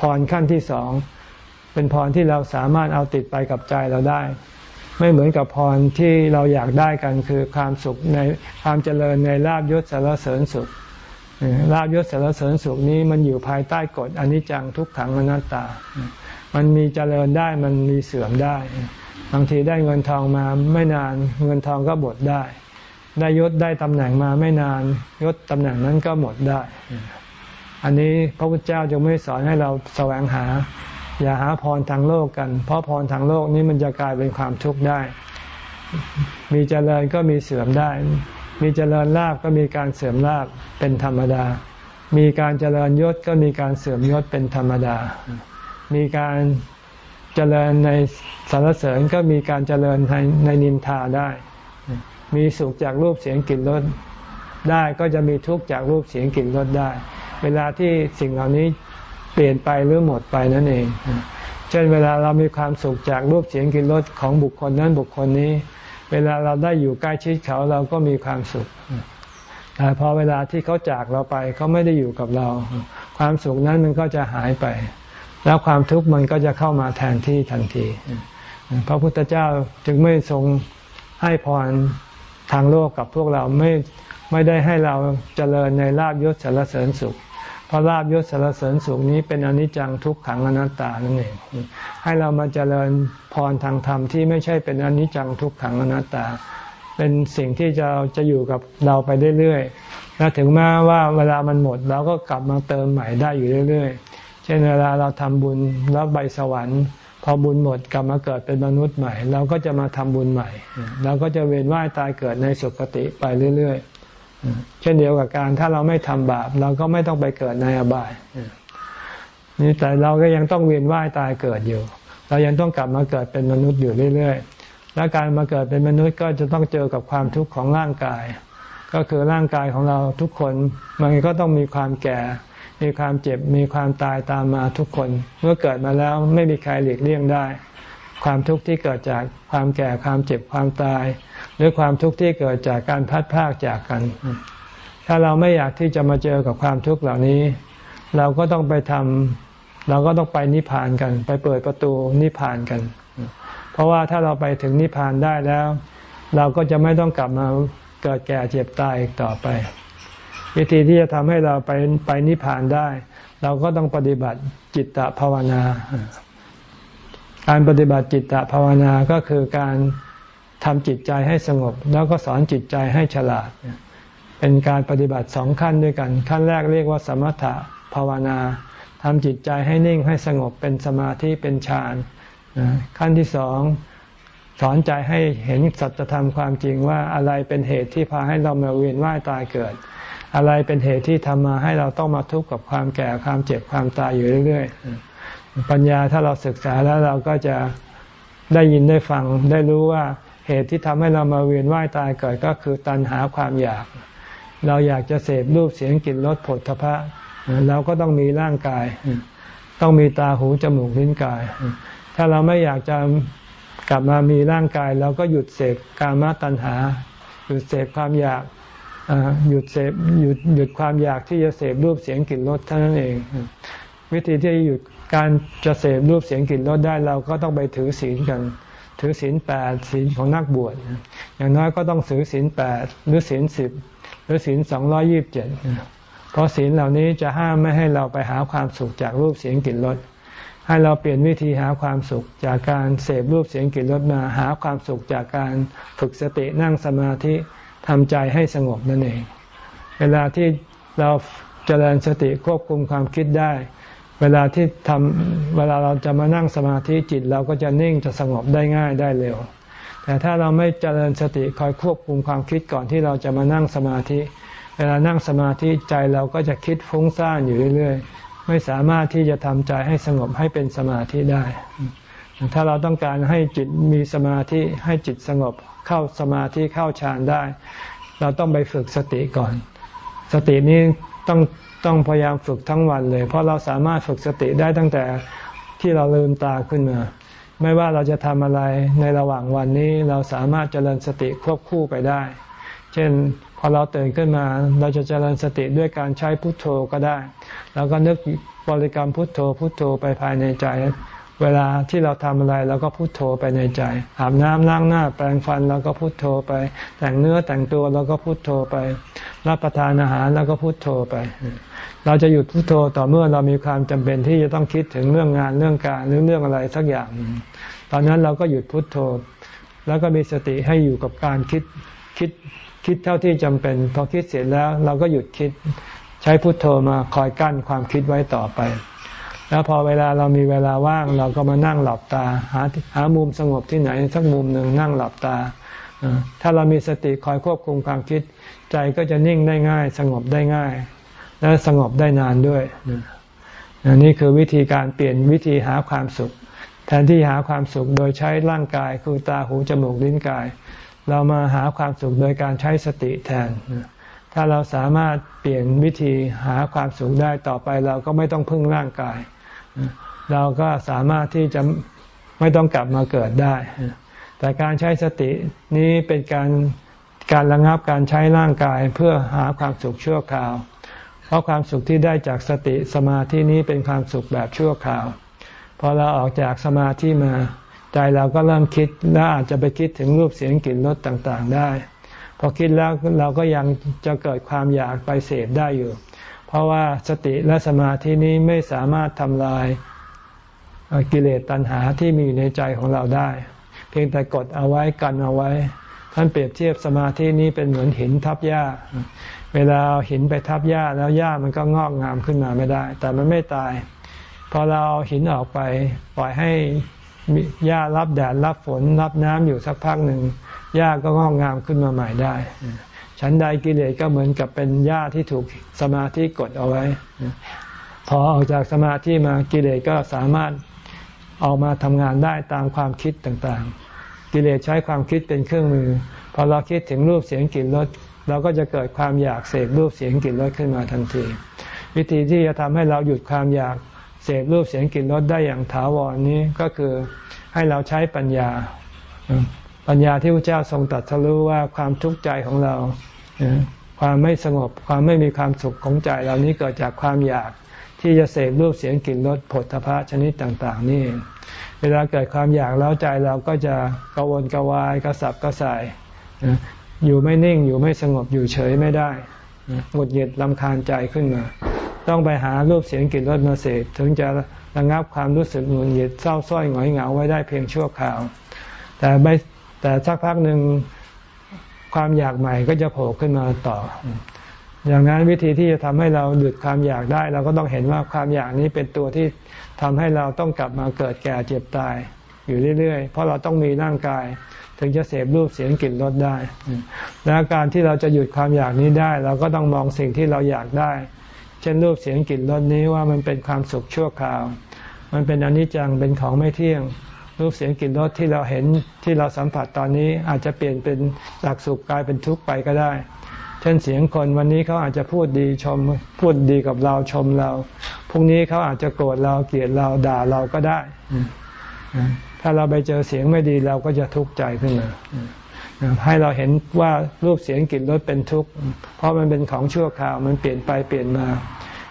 พรขั้นที่สอง เป็นพรที่เราสามารถเอาติดไปกับใจเราได้ ไม่เหมือนกับพรที่เราอยากได้กันคือความสุขในความเจริญในลาบยศสารเสริญสุขลาบยศสารเสริญสุขนี้มันอยู่ภายใต้กฎอนิจจังทุกขังอนัตตา มันมีเจริญได้มันมีเสื่อมได้ บางทีได้เงินทองมาไม่นานเงินทองก็หมดได้ ได้ยศได้ตำแหน่งมาไม่นานยศตำแหน่งนั้นก็หมดได้ อันนี้พระพุทธเจ้าจะไม่สอนให้เราแสวงหา อย่าหาพรทางโลกกัน เพราะพรทางโลกนี้มันจะกลายเป็นความทุกข์ได้พมีเจริญก็มีเสื่อมได้ มีเจริญลาบก็มีการเสื่อมลาบเป็นธรรมดา มีการเจริญยศก็มีการเสื่อมยศเป็นธรรมดา มีการเจริญในสารเสริญก็มีการเจริญในในนินทาได้ มีสุขจากรูปเสียงกลิ่นรสได้ก็จะมีทุกข์จากรูปเสียงกลิ่นรสได้ เวลาที่สิ่งเหล่านี้เปลี่ยนไปหรือหมดไปนั่นเอง เช่นเวลาเรามีความสุขจากรูปเสียงกลิ่นรสของบุคคลนั้นบุคคลนี้ เวลาเราได้อยู่ใกล้ชิดเขาเราก็มีความสุขแต่พอเวลาที่เขาจากเราไปเขาไม่ได้อยู่กับเรา ความสุขนั้นมันก็จะหายไป แล้วความทุกข์มันก็จะเข้ามาแทนที่ทันที พระพุทธเจ้าจึงไม่ทรงให้พร ทางโลกกับพวกเราไม่ไม่ได้ให้เราเจริญในลาบยศสารเสริญสุข เพราะลาบยศสารเสริญสุขนี้เป็นอนิจจังทุกขังอนัตตานั่นเองให้เรามาเจริญพรทางธรรมที่ไม่ใช่เป็นอนิจจังทุกขังอนัตตา เป็นสิ่งที่จะจะอยู่กับเราไปเรื่อยๆและถึงแม้ว่าเวลามันหมดเราก็กลับมาเติมใหม่ได้อยู่เรื่อยๆ เช่นเวลาเราทำบุญรับใบสวรรค์ พอบุญหมดกลับมาเกิดเป็นมนุษย์ใหม่ เราก็จะมาทำบุญใหม่ เราก็จะเวียนว่ายตายเกิดในสุคติไปเรื่อยๆ เช่นเดียวกับการถ้าเราไม่ทำบาป เราก็ไม่ต้องไปเกิดในอบาย นี่แต่เราก็ยังต้องเวียนว่ายตายเกิดอยู่ เรายังต้องกลับมาเกิดเป็นมนุษย์อยู่เรื่อยๆ และการมาเกิดเป็นมนุษย์ก็จะต้องเจอกับความทุกข์ของร่างกาย ก็คือร่างกายของเราทุกคนมันก็ต้องมีความแก่ มีความเจ็บมีความตายตามมาทุกคน เมื่อเกิดมาแล้วไม่มีใครหลีกเลี่ยงได้ ความทุกข์ที่เกิดจากความแก่ความเจ็บความตาย หรือความทุกข์ที่เกิดจากการพัดพากจากกัน ถ้าเราไม่อยากที่จะมาเจอกับความทุกข์เหล่านี้ เราก็ต้องไปทำเราก็ต้องไปนิพพานกัน ไปเปิดประตูนิพพานกัน เพราะว่าถ้าเราไปถึงนิพพานได้แล้ว เราก็จะไม่ต้องกลับมาเกิดแก่เจ็บตายอีกต่อไป วิธีที่จะทำให้เราไปไปนิพพานได้ เราก็ต้องปฏิบัติจิตตภาวนา การปฏิบัติจิตตภาวนาก็คือการทำจิตใจให้สงบ แล้วก็สอนจิตใจให้ฉลาด เป็นการปฏิบัติสองขั้นด้วยกัน ขั้นแรกเรียกว่าสมถะภาวนาทำจิตใจให้นิ่งให้สงบเป็นสมาธิเป็นฌานขั้นที่สองสอนใจให้เห็นสัจธรรมความจริงว่าอะไรเป็นเหตุที่พาให้เรามาเวียนว่ายตายเกิด อะไรเป็นเหตุที่ทำมาให้เราต้องมาทุกข์กับความแก่ความเจ็บความตายอยู่เรื่อยๆ ปัญญาถ้าเราศึกษาแล้วเราก็จะได้ยินได้ฟังได้รู้ว่าเหตุที่ทำให้เรามาเวียนว่ายตายเกิดก็คือตัณหาความอยาก เราอยากจะเสพรูปเสียงกลิ่นรสผลทพะเราก็ต้องมีร่างกาย ต้องมีตาหูจมูกลิ้นกาย ถ้าเราไม่อยากจะกลับมามีร่างกาย เราก็หยุดเสพกามตัณหา หยุดเสพความอยาก หยุดเสพหยุดหยุดความอยากที่จะเสพรูปเสียงกลิ่นรสเท่านั้นเอง วิธีที่จะหยุดการจะเสพรูปเสียงกลิ่นรสได้เราก็ต้องไปถือศีลกัน ถือศีลแปดศีลของนักบวชอย่างน้อยก็ต้องถือศีลแปดหรือศีลสิบหรือศีลสองร้อยี่บเจ็ดเพราะศีลเหล่านี้จะห้ามไม่ให้เราไปหาความสุขจากรูปเสียงกลิ่นรสให้เราเปลี่ยนวิธีหาความสุขจากการเสพรูปเสียงกลิ่นรสมาหาความสุขจากการฝึกสตินั่งสมาธิ ทำใจให้สงบนั่นเอง เวลาที่เราเจริญสติควบคุมความคิดได้ เวลาที่ทำเวลาเราจะมานั่งสมาธิจิต เราก็จะนิ่งจะสงบได้ง่ายได้เร็ว แต่ถ้าเราไม่เจริญสติคอยควบคุมความคิดก่อนที่เราจะมานั่งสมาธิ เวลานั่งสมาธิใจเราก็จะคิดฟุ้งซ่านอยู่เรื่อยๆ ไม่สามารถที่จะทำใจให้สงบให้เป็นสมาธิได้ถ้าเราต้องการให้จิตมีสมาธิให้จิตสงบ เข้าสมาธิเข้าฌานได้ เราต้องไปฝึกสติก่อน สตินี้ต้องต้องพยายามฝึกทั้งวันเลย เพราะเราสามารถฝึกสติได้ตั้งแต่ที่เราลืมตาขึ้นมา ไม่ว่าเราจะทำอะไรในระหว่างวันนี้เราสามารถเจริญสติควบคู่ไปได้ เช่นพอเราตื่นขึ้นมาเราจะเจริญสติด้วยการใช้พุทโธก็ได้ แล้วก็นึกบริกรรมพุทโธพุทโธไปภายในใจ เวลาที่เราทำอะไรเราก็พุโทโธไปในใจ อาบน้ำล้างหน้า แปรงฟันเราก็พุโทโธไป แต่งเนื้อแต่งตัวเราก็พุโทโธไป รับประทานอาหารเราก็พุโทโธไป เราจะหยุดพุโทโธต่อเมื่อเรามีความจำเป็นที่จะต้องคิดถึงเรื่องงานเรื่องการหรือเรื่องอะไรสักอย่าง ตอนนั้นเราก็หยุดพุดโทโธ แล้วก็มีสติให้อยู่กับการคิดคิดคิดเท่าที่จำเป็น พอคิดเสร็จแล้วเราก็หยุดคิด ใช้พุโทโธมาคอยกั้นความคิดไว้ต่อไป แล้วพอเวลาเรามีเวลาว่างเราก็มานั่งหลับตา หาหามุมสงบที่ไหนสักมุมหนึ่งนั่งหลับตา ถ้าเรามีสติคอยควบคุมความคิด ใจก็จะนิ่งได้ง่าย สงบได้ง่าย และสงบได้นานด้วยนนี่คือวิธีการเปลี่ยนวิธีหาความสุข แทนที่หาความสุขโดยใช้ร่างกายคือตาหูจมูกลิ้นกาย เรามาหาความสุขโดยการใช้สติแทนถ้าเราสามารถเปลี่ยนวิธีหาความสุขได้ต่อไปเราก็ไม่ต้องพึ่งร่างกาย เราก็สามารถที่จะไม่ต้องกลับมาเกิดได้ แต่การใช้สตินี้เป็นการการระงับการใช้ร่างกายเพื่อหาความสุขชั่วคราว เพราะความสุขที่ได้จากสติสมาธินี้เป็นความสุขแบบชั่วคราว พอเราออกจากสมาธิมา ใจเราก็เริ่มคิดและอาจจะไปคิดถึงรูปเสียงกลิ่นรสต่างๆได้ พอคิดแล้วเราก็ยังจะเกิดความอยากไปเสพได้อยู่ เพราะว่าสติและสมาธินี้ไม่สามารถทำลายกิเลสตัณหาที่มีอยู่ในใจของเราได้ เพียงแต่กดเอาไว้กันเอาไว้ ท่านเปรียบเทียบสมาธินี้เป็นเหมือนหินทับหญ้า เวลาเอาหินไปทับหญ้าแล้วหญ้ามันก็งอกงามขึ้นมาไม่ได้ แต่มันไม่ตาย พอเราเอาหินออกไปปล่อยให้หญ้ารับแดดรับฝนรับน้ำอยู่สักพักหนึ่งหญ้าก็งอกงามขึ้นมาใหม่ได้ ฉันใดกิเลสก็เหมือนกับเป็นหญ้าที่ถูกสมาธิกดเอาไว้ พอออกจากสมาธิมากิเลสก็สามารถออกมาทำงานได้ตามความคิดต่างๆ กิเลสใช้ความคิดเป็นเครื่องมือ พอเราคิดถึงรูปเสียงกลิ่นรสเราก็จะเกิดความอยากเสพรูปเสียงกลิ่นรสขึ้นมาทันที วิธีที่จะทำให้เราหยุดความอยากเสพรูปเสียงกลิ่นรสได้อย่างถาวรนี้ก็คือให้เราใช้ปัญญา ปัญญาที่พระเจ้าทรงตรัสรู้ว่าความทุกข์ใจของเรา ความไม่สงบความไม่มีความสุขของใจเหล่านี้เกิดจากความอยากที่จะเสพรูปเสียงกลิ่นรสผลพระชนิดต่าง ๆ นี่ เวลาเกิดความอยากแล้วใจเราก็จะกวนกวายกระสับกระส่ายอยู่ไม่นิ่งอยู่ไม่สงบอยู่เฉยไม่ได้หงุดหงิดลำคาญใจขึ้นมา ต้องไปหารูปเสียงกลิ่นรสมาเสพถึงจะระงับความรู้สึกหงุดหงิดเศร้าส้อยหงอยเหงาไว้ได้เพียงชั่วคราว แต่ไม่แต่สักพักหนึ่ง ความอยากใหม่ก็จะโผล่ขึ้นมาต่อ อย่างนั้นวิธีที่จะทำให้เราหยุดความอยากได้ เราก็ต้องเห็นว่าความอยากนี้เป็นตัวที่ทำให้เราต้องกลับมาเกิดแก่เจ็บตายอยู่เรื่อย ๆ เพราะเราต้องมีร่างกาย ถึงจะเสพรูปเสียงกลิ่นรสได้ และการที่เราจะหยุดความอยากนี้ได้ เราก็ต้องมองสิ่งที่เราอยากได้ เช่นรูปเสียงกลิ่นรสนี้ว่ามันเป็นความสุขชั่วคราว มันเป็นอนิจจังเป็นของไม่เที่ยง รูปเสียงกลิ่นรสที่เราเห็นที่เราสัมผัสตอนนี้อาจจะเปลี่ยนเป็นจากสุขกลายเป็นทุกข์ไปก็ได้ เช่นเสียงคนวันนี้เขาอาจจะพูดดีชม พูดดีกับเราชมเราพรุ่งนี้เขาอาจจะโกรธเราเกลียดเราด่าเราก็ได้ ถ้าเราไปเจอเสียงไม่ดีเราก็จะทุกข์ใจขึ้นมาให้เราเห็นว่ารูปเสียงกลิ่นรสเป็นทุกข์ เพราะมันเป็นของชั่วคราวมันเปลี่ยนไปเปลี่ยนมา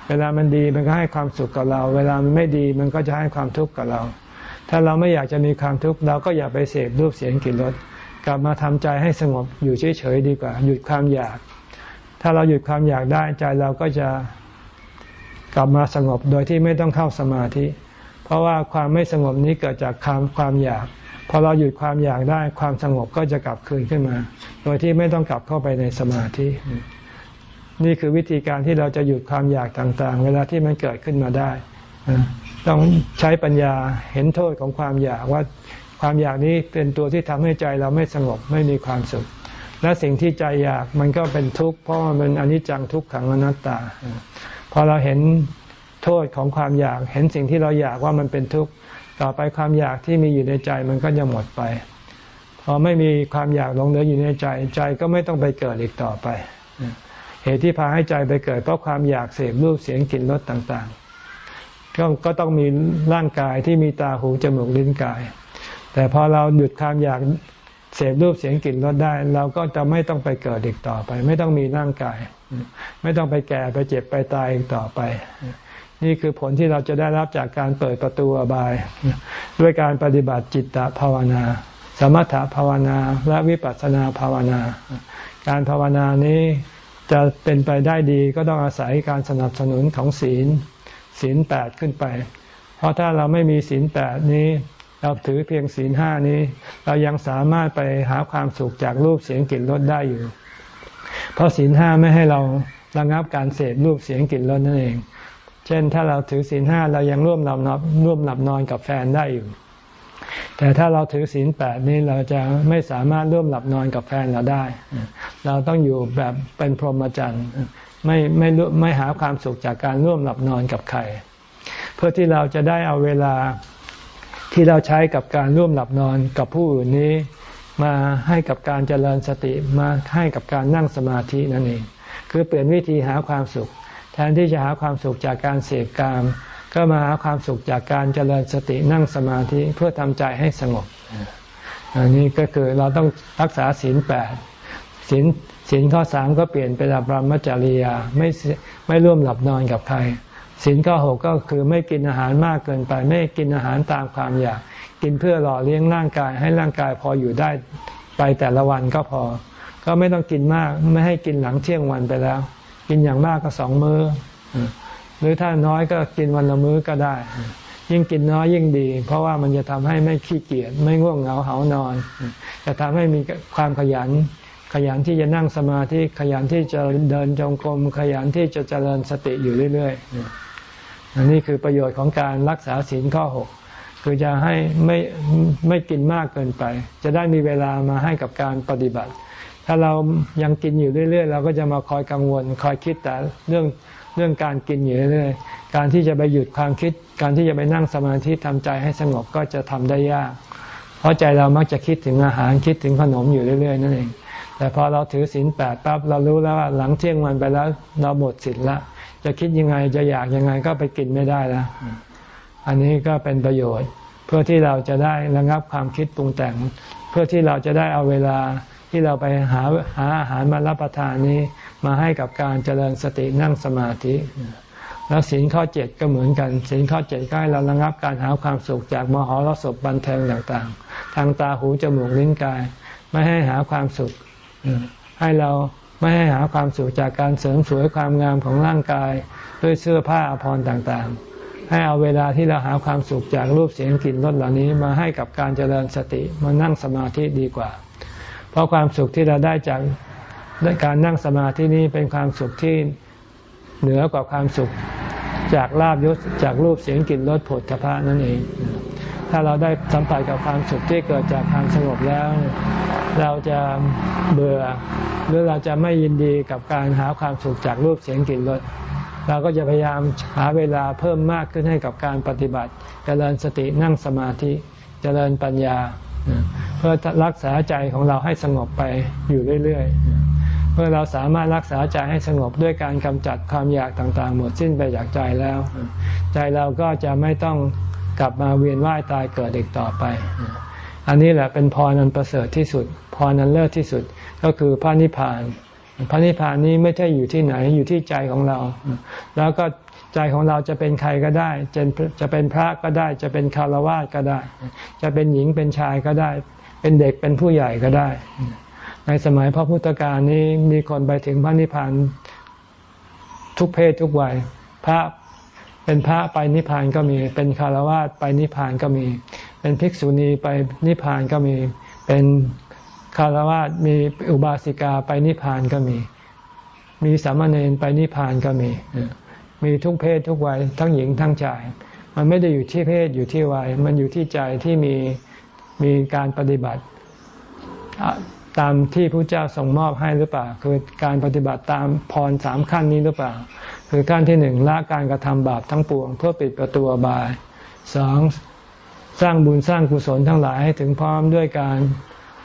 เวลามันดีมันก็ให้ความสุขกับเรา เวลามันไม่ดีมันก็จะให้ความทุกข์กับเรา ถ้าเราไม่อยากจะมีความทุกข์เราก็อย่าไปเสพรูปเสียงกลิ่นรสกลับมาทำใจให้สงบอยู่เฉยๆดีกว่า หยุดความอยาก ถ้าเราหยุดความอยากได้ใจเราก็จะกลับมาสงบโดยที่ไม่ต้องเข้าสมาธิ เพราะว่าความไม่สงบนี้เกิดจากความความอยากพอเราหยุดความอยากได้ความสงบก็จะกลับคืนขึ้นมา โดยที่ไม่ต้องกลับเข้าไปในสมาธิ นี่คือวิธีการที่เราจะหยุดความอยากต่างๆ เวลาที่มันเกิดขึ้นมาได้ ต้องใช้ปัญญาเห็นโทษของความอยากว่าความอยากนี้เป็นตัวที่ทำให้ใจเราไม่สงบไม่มีความสุข และสิ่งที่ใจอยากมันก็เป็นทุกข์เพราะมันเป็นอนิจจังทุกขังอนัตตา พอเราเห็นโทษของความอยาก เห็นสิ่งที่เราอยากว่ามันเป็นทุกข์ต่อไปความอยากที่มีอยู่ในใจมันก็จะหมดไปพอไม่มีความอยากลงเหลืออยู่ในใจใจก็ไม่ต้องไปเกิดอีกต่อไป เหตุที่พาให้ใจไปเกิด เพราะความอยากเสพรูปเสียงกลิ่นรสต่างๆ ก็ก็ต้องมีร่างกายที่มีตาหูจมูกลิ้นกาย แต่พอเราหยุดความอยากเสพรูปเสียงกลิ่นรสได้ เราก็จะไม่ต้องไปเกิดอีกต่อไป ไม่ต้องมีร่างกาย ไม่ต้องไปแก่ไปเจ็บไปตายอีกต่อไป นี่คือผลที่เราจะได้รับจากการเปิดประตูอบาย ด้วยการปฏิบัติจิตตภาวนา สมถภาวนาและวิปัสสนาภาวนา การภาวนานี้จะเป็นไปได้ดีก็ต้องอาศัยการสนับสนุนของศีล ศีลแปดขึ้นไป เพราะถ้าเราไม่มีศีลแปดนี้ เราถือเพียงศีลห้านี้ เรายังสามารถไปหาความสุขจากรูปเสียงกลิ่นรสได้อยู่ เพราะศีลห้าไม่ให้เราระงับการเสพรูปเสียงกลิ่นรสนั่นเอง เช่นถ้าเราถือศีลห้าเรายังร่วมหลับนอนร่วมหลับนอนกับแฟนได้อยู่ แต่ถ้าเราถือศีลแปดนี้เราจะไม่สามารถร่วมหลับนอนกับแฟนเราได้ เราต้องอยู่แบบเป็นพรหมจรรย์ ไม่ไม่ไม่หาความสุขจากการร่วมหลับนอนกับใคร เพื่อที่เราจะได้เอาเวลาที่เราใช้กับการร่วมหลับนอนกับผู้อื่นนี้มาให้กับการเจริญสติมาให้กับการนั่งสมาธินั่นเอง คือเปลี่ยนวิธีหาความสุข แทนที่จะหาความสุขจากการเสพกาม ก็มาหาความสุขจากการเจริญสตินั่งสมาธิเพื่อทำใจให้สงบอันนี้ก็คือเราต้องรักษาศีลแปด ศีลศีลข้อสามก็เปลี่ยนเป็นอบรมจริยาไม่ไม่ร่วมหลับนอนกับใครศีลข้อหกก็คือไม่กินอาหารมากเกินไป ไม่กินอาหารตามความอยาก กินเพื่อหล่อเลี้ยงร่างกายให้ร่างกายพออยู่ได้ไปแต่ละวันก็พอ ก็ไม่ต้องกินมากไม่ให้กินหลังเที่ยงวันไปแล้ว กินอย่างมากก็สองมือ้อ หรือถ้าน้อยก็กินวันละมื้อก็ได้ ยิ่งกินน้อยยิ่งดี เพราะว่ามันจะทำให้ไม่ขี้เกียจไม่ง่วงเหงาเหานอน จะทำให้มีความขยัน ขยันที่จะนั่งสมาธิขยันที่จะเดินจงกรมขยันที่จะเจริญสติอยู่เรื่อยๆอันนี้คือประโยชน์ของการรักษาศีลข้อหกคือจะให้ไม่ไม่กินมากเกินไป จะได้มีเวลามาให้กับการปฏิบัติ ถ้าเรายังกินอยู่เรื่อย ๆ เราก็จะมาคอยกังวล คอยคิดแต่เรื่องเรื่องการกินอยู่เรื่อยๆการที่จะไปหยุดความคิด การที่จะไปนั่งสมาธิทำใจให้สงบก็จะทำได้ยาก เพราะใจเรามักจะคิดถึงอาหารคิดถึงขนมอยู่เรื่อย ๆ นั่นเอง แต่พอเราถือศีลแปดปั๊บเรารู้แล้วว่าหลังเที่ยงวันไปแล้ว เราหมดสิทธิ์ละ จะคิดยังไงจะอยากยังไงก็ไปกินไม่ได้แล้ว อันนี้ก็เป็นประโยชน์ เพื่อที่เราจะได้ระงับความคิดปรุงแต่ง เพื่อที่เราจะได้เอาเวลาที่เราไปหาหาอาหารมารับประทานนี้ มาให้กับการเจริญสตินั่งสมาธิ แล้วศีลข้อเจ็ดก็เหมือนกันศีลข้อเจ็ดก็ให้เราระงับการหาความสุขจากมหรสพบันเทิงต่างๆ ทางตาหูจมูกลิ้นกาย ไม่ให้หาความสุข ให้เราไม่ให้หาความสุขจากการเสริมสวยความงามของร่างกาย ด้วยเสื้อผ้าอภรรต่างๆ ให้เอาเวลาที่เราหาความสุขจากรูปเสียงกลิ่นรสเหล่านี้มาให้กับการเจริญสติมานั่งสมาธิดีกว่า เพราะความสุขที่เราได้จากการนั่งสมาธินี้เป็นความสุขที่เหนือกว่าความสุขจากลาบยศจากรูปเสียงกลิ่นรสผลพระนั่นเอง ถ้าเราได้สัมผัสกับความสุขที่เกิดจากความสงบแล้ว เราจะเบื่อหรือเราจะไม่ยินดีกับการหาความสุขจากรูปเสียงกลิ่นรสเราก็จะพยายามหาเวลาเพิ่มมากขึ้นให้กับการปฏิบัติจเจริญสตินั่งสมาธิจเจริญปัญญา เพื่อรักษาใจของเราให้สงบไปอยู่เรื่อยๆเมื่อเราสามารถรักษาใจให้สงบด้วยการกำจัดความอยากต่างๆ หมดสิ้นไปจากใจแล้ว ใจเราก็จะไม่ต้องกลับมาเวียนว่ายตายเกิดอีกต่อไป อันนี้แหละเป็นพรนันประเสริฐที่สุด พรนันเลิศที่สุดก็คือพระนิพพาน พระนิพพานนี้ไม่ใช่อยู่ที่ไหนอยู่ที่ใจของเรา แล้วก็ใจของเราจะเป็นใครก็ได้ จะจะเป็นพระก็ได้ จะเป็นคารวะก็ได้ จะเป็นหญิงเป็นชายก็ได้ เป็นเด็กเป็นผู้ใหญ่ก็ได้ ในสมัยพระพุทธกาลนี้มีคนไปถึงพระนิพพานทุกเพศทุกวัยพระเป็นพระไปนิพพานก็มี เป็นคารวะไปนิพพานก็มี เป็นภิกษุณีไปนิพพานก็มี เป็นคารวะมีอุบาสิกาไปนิพพานก็มี มีสามเณรไปนิพพานก็มี มีทุกเพศทุกวัยทั้งหญิงทั้งชาย มันไม่ได้อยู่ที่เพศอยู่ที่วัย มันอยู่ที่ใจที่มีมีการปฏิบัติตามที่พระเจ้าส่งมอบให้หรือเปล่า คือการปฏิบัติตามพรสามขั้นนี้หรือเปล่า คือขั้นที่หนึ่งละการกระทำบาปทั้งปวง เพื่อปิดประตูบายสอง สร้างบุญสร้างกุศลทั้งหลายให้ถึงพร้อมด้วยการ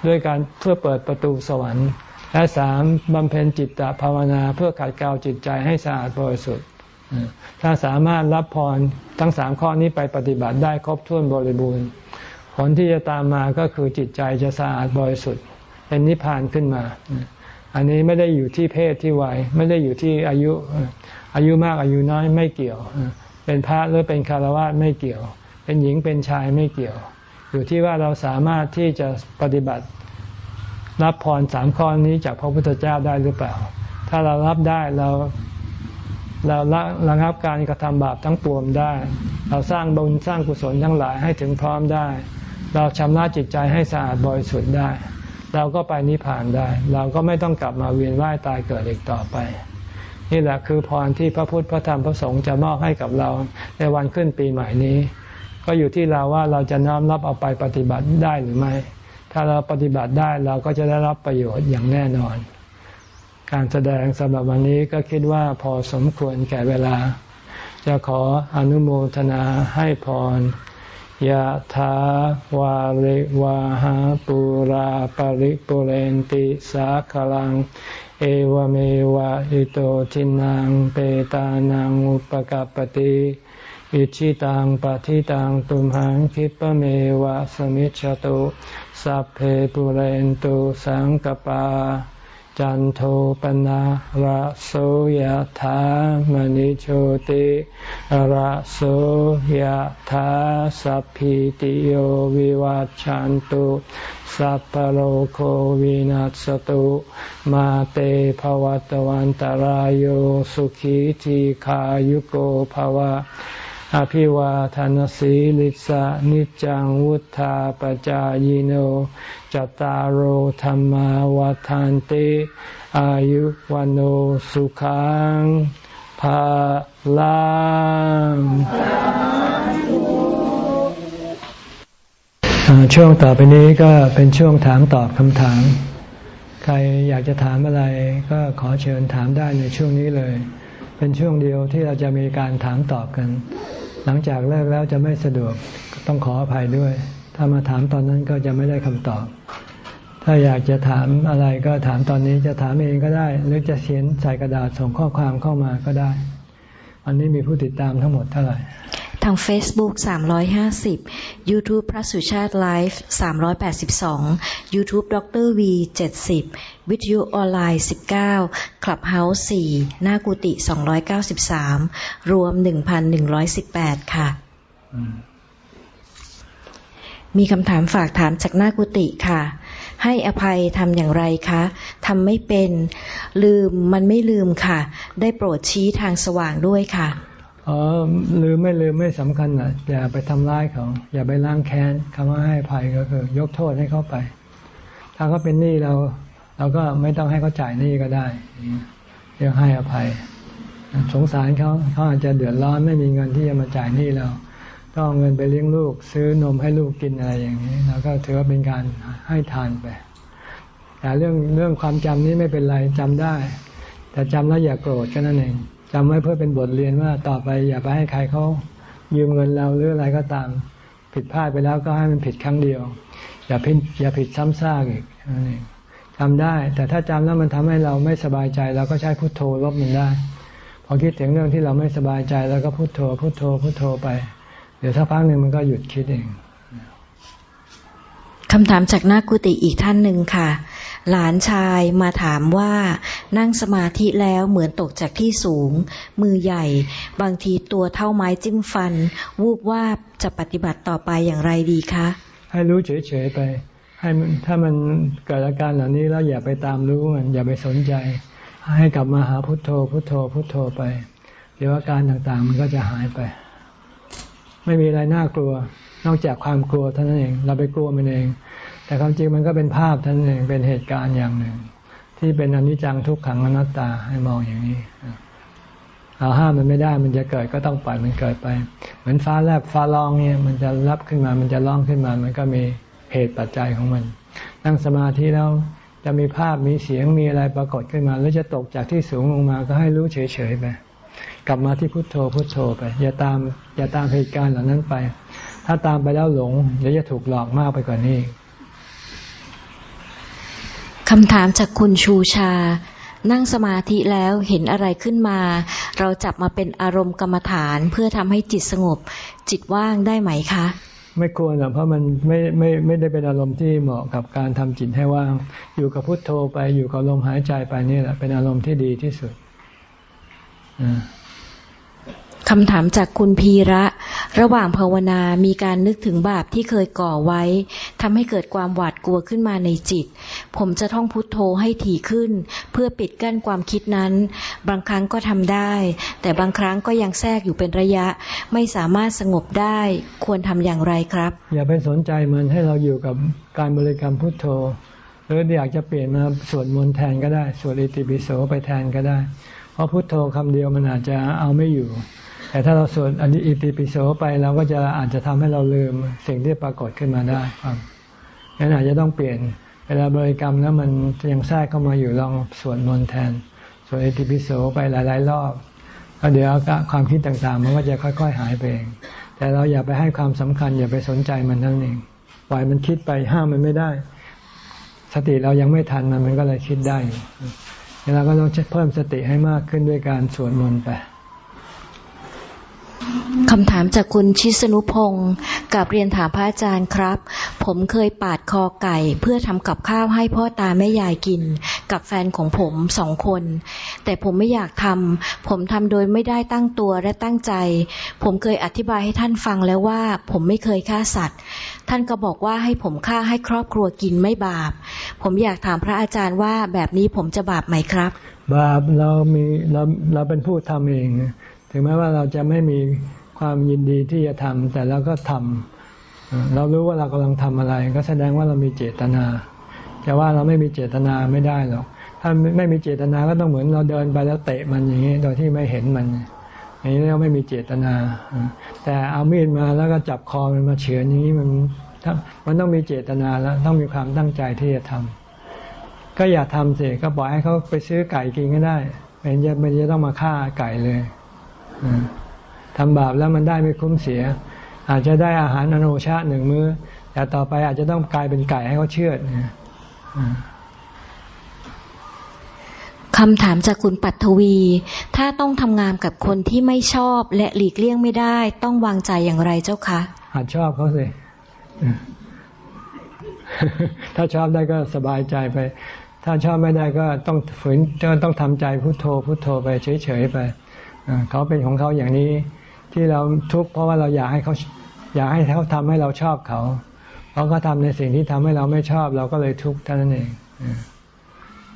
ด้วยการเพื่อเปิดประตูสวรรค์ และสามบำเพ็ญจิตตภาวนาเพื่อขัดเกลาจิตใจให้สะอาดบริสุทธิ์ถ้าสามารถรับพรทั้งสามข้อนี้ไปปฏิบัติได้ครบถ้วนบริบูรณ์ ผลที่จะตามมาก็คือจิตใจจะสะอาดบริสุทธิ์ เป็นนิพพานขึ้นมา อันนี้ไม่ได้อยู่ที่เพศที่วัยไม่ได้อยู่ที่อายุอายุมากอายุน้อยไม่เกี่ยว เป็นพระหรือเป็นคารวะไม่เกี่ยว เป็นหญิงเป็นชายไม่เกี่ยว อยู่ที่ว่าเราสามารถที่จะปฏิบัติรับพรสามข้อนี้จากพระพุทธเจ้าได้หรือเปล่า ถ้าเรารับได้เราเราละระงับการกระทำบาปทั้งปวงได้ เราสร้างบุญสร้างกุศลทั้งหลายให้ถึงพร้อมได้ เราชำระจิตใจให้สะอาดบริสุทธิ์ได้ เราก็ไปนิพพานได้ เราก็ไม่ต้องกลับมาเวียนว่ายตายเกิดอีกต่อไป นี่แหละคือพรที่พระพุทธพระธรรมพระสงฆ์จะมอบให้กับเราในวันขึ้นปีใหม่นี้ ก็อยู่ที่เราว่าเราจะน้อมรับเอาไปปฏิบัติได้หรือไม่ ถ้าเราปฏิบัติได้เราก็จะได้รับประโยชน์อย่างแน่นอน การแสดงสำหรับวันนี้ก็คิดว่าพอสมควรแก่เวลา จะขออนุโมทนาให้พรยะถาวาริวาหาปุราปริปุเรนติสาคลัง เอวเมวะอิโตทินังเปตานังอุปกัปติ อิชิตังปฏิตังตุมหังคิปเมวะสมิจฉตุสัพเพปุเรนตุสังกปา จันโทปนะระโสยธามณิโชติระโสยธาสัพพิติโยวิวัจจันตุสัพพโลโควินัสตุ มาเตภวัตวันตารโยสุขีทีขายุโกภวะ อภิวาทานสีลิสะนิจังวุธาปจายโน จตารโหธรรมวาทานติ อายุวันโอสุขังภาลังช่วงต่อไปนี้ก็เป็นช่วงถามตอบคำถาม ใครอยากจะถามอะไรก็ขอเชิญถามได้ในช่วงนี้เลย เป็นช่วงเดียวที่เราจะมีการถามตอบกัน หลังจากเลิกแล้วจะไม่สะดวกต้องขออภัยด้วย ถ้ามาถามตอนนั้นก็จะไม่ได้คำตอบ ถ้าอยากจะถามอะไรก็ถามตอนนี้จะถามเองก็ได้ หรือจะเขียนใส่กระดาษส่งข้อความเข้ามาก็ได้ อันนี้มีผู้ติดตามทั้งหมดเท่าไหร่ ทาง Facebook 350 YouTube พระสุชาติไลฟ์382 YouTube ดร V 70 วิทยุออนไลน์ 19 Clubhouse 4 หน้ากุฏิ293 รวม 1,118 ค่ะ มีคำถามฝากถามจากหน้ากุฏิค่ะให้อภัยทำอย่างไรคะทำไม่เป็น ลืมมันไม่ลืมค่ะ ได้โปรดชี้ทางสว่างด้วยค่ะ อ๋อลืมไม่ลืมไม่สำคัญอะ อย่าไปทำร้ายเขา อย่าไปล้างแค้นคำว่าให้ภัยก็คือ ยกโทษให้เขาไป ถ้าเขาเป็นหนี้เรา เราก็ไม่ต้องให้เขาจ่ายหนี้ก็ได้เรียกให้อภัย สงสารเขาเขาอาจจะเดือดร้อนไม่มีเงินที่จะมาจ่ายหนี้เราต้องเอาเงินไปเลี้ยงลูก ซื้อนมให้ลูกกินอะไรอย่างนี้เราก็ถือว่าเป็นการให้ทานไปแต่เรื่องเรื่องความจำนี้ไม่เป็นไรจำได้ แต่จำแล้วอย่าโกรธแค่นั้นเอง จำไว้เพื่อเป็นบทเรียนว่าต่อไปอย่าไปให้ใครเขายืมเงินเราหรืออะไรก็ตาม ผิดพลาดไปแล้วก็ให้มันผิดครั้งเดียว อย่าผิดอย่าผิดซ้ำซากอีกจำได้ แต่ถ้าจำแล้วมันทำให้เราไม่สบายใจเราก็ใช้พุทโธลบมันได้ พอคิดถึงเรื่องที่เราไม่สบายใจแล้วก็พุทโธพุทโธพุทโธไป เดี๋ยวสักพักหนึ่งมันก็หยุดคิดเองคำถามจากหน้ากุฏิอีกท่านหนึ่งค่ะ หลานชายมาถามว่านั่งสมาธิแล้วเหมือนตกจากที่สูง มือใหญ่ บางทีตัวเท่าไม้จิ้มฟัน วูบว่าจะปฏิบัติต่อไปอย่างไรดีคะ ให้รู้เฉยๆไป ให้ถ้ามันเกิดอาการเหล่านี้แล้วอย่าไปตามรู้มันอย่าไปสนใจ ให้กลับมาหาพุทโธ พุทโธ พุทโธไป เดี๋ยวอาการต่างๆ มันก็จะหายไป ไม่มีอะไรน่ากลัว นอกจากความกลัวเท่านั้นเอง เราไปกลัวมันเอง แต่ความจริงมันก็เป็นภาพท่านเองเป็นเหตุการณ์อย่างหนึ่ง ที่เป็นอนิจจังทุกขังอนัตตาให้มองอย่างนี้เราห้ามมันไม่ได้มันจะเกิดก็ต้องปล่อยมันเกิดไป เหมือนฟ้าแลบฟ้าร้องเนี่ย มันจะรับขึ้นมา มันจะร้องขึ้นมา มันก็มีเหตุปัจจัยของมัน นั่งสมาธิแล้วจะมีภาพมีเสียงมีอะไรปรากฏขึ้นมา แล้วจะตกจากที่สูงลงมาก็ให้รู้เฉยๆไปกลับมาที่พุทโธพุทโธไป อย่าตามอย่าตามเหตุการณ์เหล่านั้นไป ถ้าตามไปแล้วหลงเดี๋ยวจะถูกหลอกมากไปกว่านี้ คำถามจากคุณชูชา นั่งสมาธิแล้วเห็นอะไรขึ้นมา เราจับมาเป็นอารมณ์กรรมฐานเพื่อทำให้จิตสงบ จิตว่างได้ไหมคะ ไม่ควรหรอกเพราะมันไม่ไม่ไม่ได้เป็นอารมณ์ที่เหมาะกับการทำจิตให้ว่าง อยู่กับพุทโธไปอยู่กับลมหายใจไปนี่แหละเป็นอารมณ์ที่ดีที่สุดอ่าคำถามจากคุณพีระ ระหว่างภาวนามีการนึกถึงบาปที่เคยก่อไว้ทำให้เกิดความหวาดกลัวขึ้นมาในจิต ผมจะท่องพุทโธให้ถี่ขึ้น เพื่อปิดกั้นความคิดนั้น บางครั้งก็ทำได้ แต่บางครั้งก็ยังแทรกอยู่เป็นระยะ ไม่สามารถสงบได้ ควรทำอย่างไรครับ อย่าไปสนใจมันให้เราอยู่กับการบริกรรมพุทโธหรืออยากจะเปลี่ยนมาสวดมนต์แทนก็ได้สวดอิติปิโสไปแทนก็ได้ เพราะพุทโธคำเดียวมันอาจจะเอาไม่อยู่ แต่ถ้าเราสวดอันนี้อิติปิโสไปเราก็จะอาจจะทำให้เราลืมสิ่งที่ปรากฏขึ้นมาได้ครับงั้นอาจจะต้องเปลี่ยนเวลาบริกรรมแล้วมันยังแทรกเข้ามาอยู่ลองสวดมนต์แทนสวดอิติปิโสไปหลาย ๆ รอบแล้วเดี๋ยวความคิดต่างๆ มันก็จะค่อย ๆ หายไปเอง แต่เราอย่าไปให้ความสำคัญ อย่าไปสนใจมันนั่นเองปล่อยมันคิดไปห้ามมันไม่ได้ สติเรายังไม่ทันมันมันก็เลยคิดได้เราก็ต้องเพิ่มสติให้มากขึ้นด้วยการสวดมนต์ไป คำถามจากคุณชิสนุพงศ์กับเรียนถามพระอาจารย์ครับ ผมเคยปาดคอไก่เพื่อทำกับข้าวให้พ่อตาแม่ยายกิน กับแฟนของผมสองคน แต่ผมไม่อยากทำผมทำโดยไม่ได้ตั้งตัวและตั้งใจ ผมเคยอธิบายให้ท่านฟังแล้วว่า ผมไม่เคยฆ่าสัตว์ ท่านก็บอกว่าให้ผมฆ่าให้ครอบครัวกินไม่บาป ผมอยากถามพระอาจารย์ว่าแบบนี้ผมจะบาปไหมครับ บาปเรามีเราเราเป็นผู้ทำเอง ถึงแม้ว่าเราจะไม่มีความยินดีที่จะทำแต่เราก็ทำเรารู้ว่าเรากำลังทำอะไร ก็แสดงว่าเรามีเจตนาจะว่าเราไม่มีเจตนาไม่ได้หรอก ถ้าไม่มีเจตนาก็ต้องเหมือนเราเดินไปแล้วเตะมันอย่างนี้โดยที่ไม่เห็นมันอย่างนี้เราไม่มีเจตนา แต่เอามีดมาแล้วก็จับคอมันมาเฉือนอย่างนี้มันมันต้องมีเจตนาแล้วต้องมีความตั้งใจที่จะทำก็อย่าทำสิก็บอกให้เขาไปซื้อไก่กินก็ได้ไม่จะไม่จะต้องมาฆ่าไก่เลย ทำบาปแล้วมันได้ไม่คุ้มเสีย อาจจะได้อาหารอนุชาหนึ่งมือ้อ แต่ต่อไปอาจจะต้องกลายเป็นไก่ให้เขาเชื่อคำถามจากคุณปัทวี ถ้าต้องทำงานกับคนที่ไม่ชอบและหลีกเลี่ยงไม่ได้ ต้องวางใจอย่างไรเจ้าคะหัดชอบเขาสิถ้าชอบได้ก็สบายใจไป ถ้าชอบไม่ได้ก็ต้องฝืนต้องทำใจพุโทโธพุโทโธไปเฉยๆไป เขาเป็นของเขาอย่างนี้ที่เราทุกข์เพราะว่าเราอยากให้เขาอยากให้เขาทำให้เราชอบเขา เพราะเขาทาในสิ่งที่ทำให้เราไม่ชอบ เราก็เลยทุกข์เท่านั้นเอง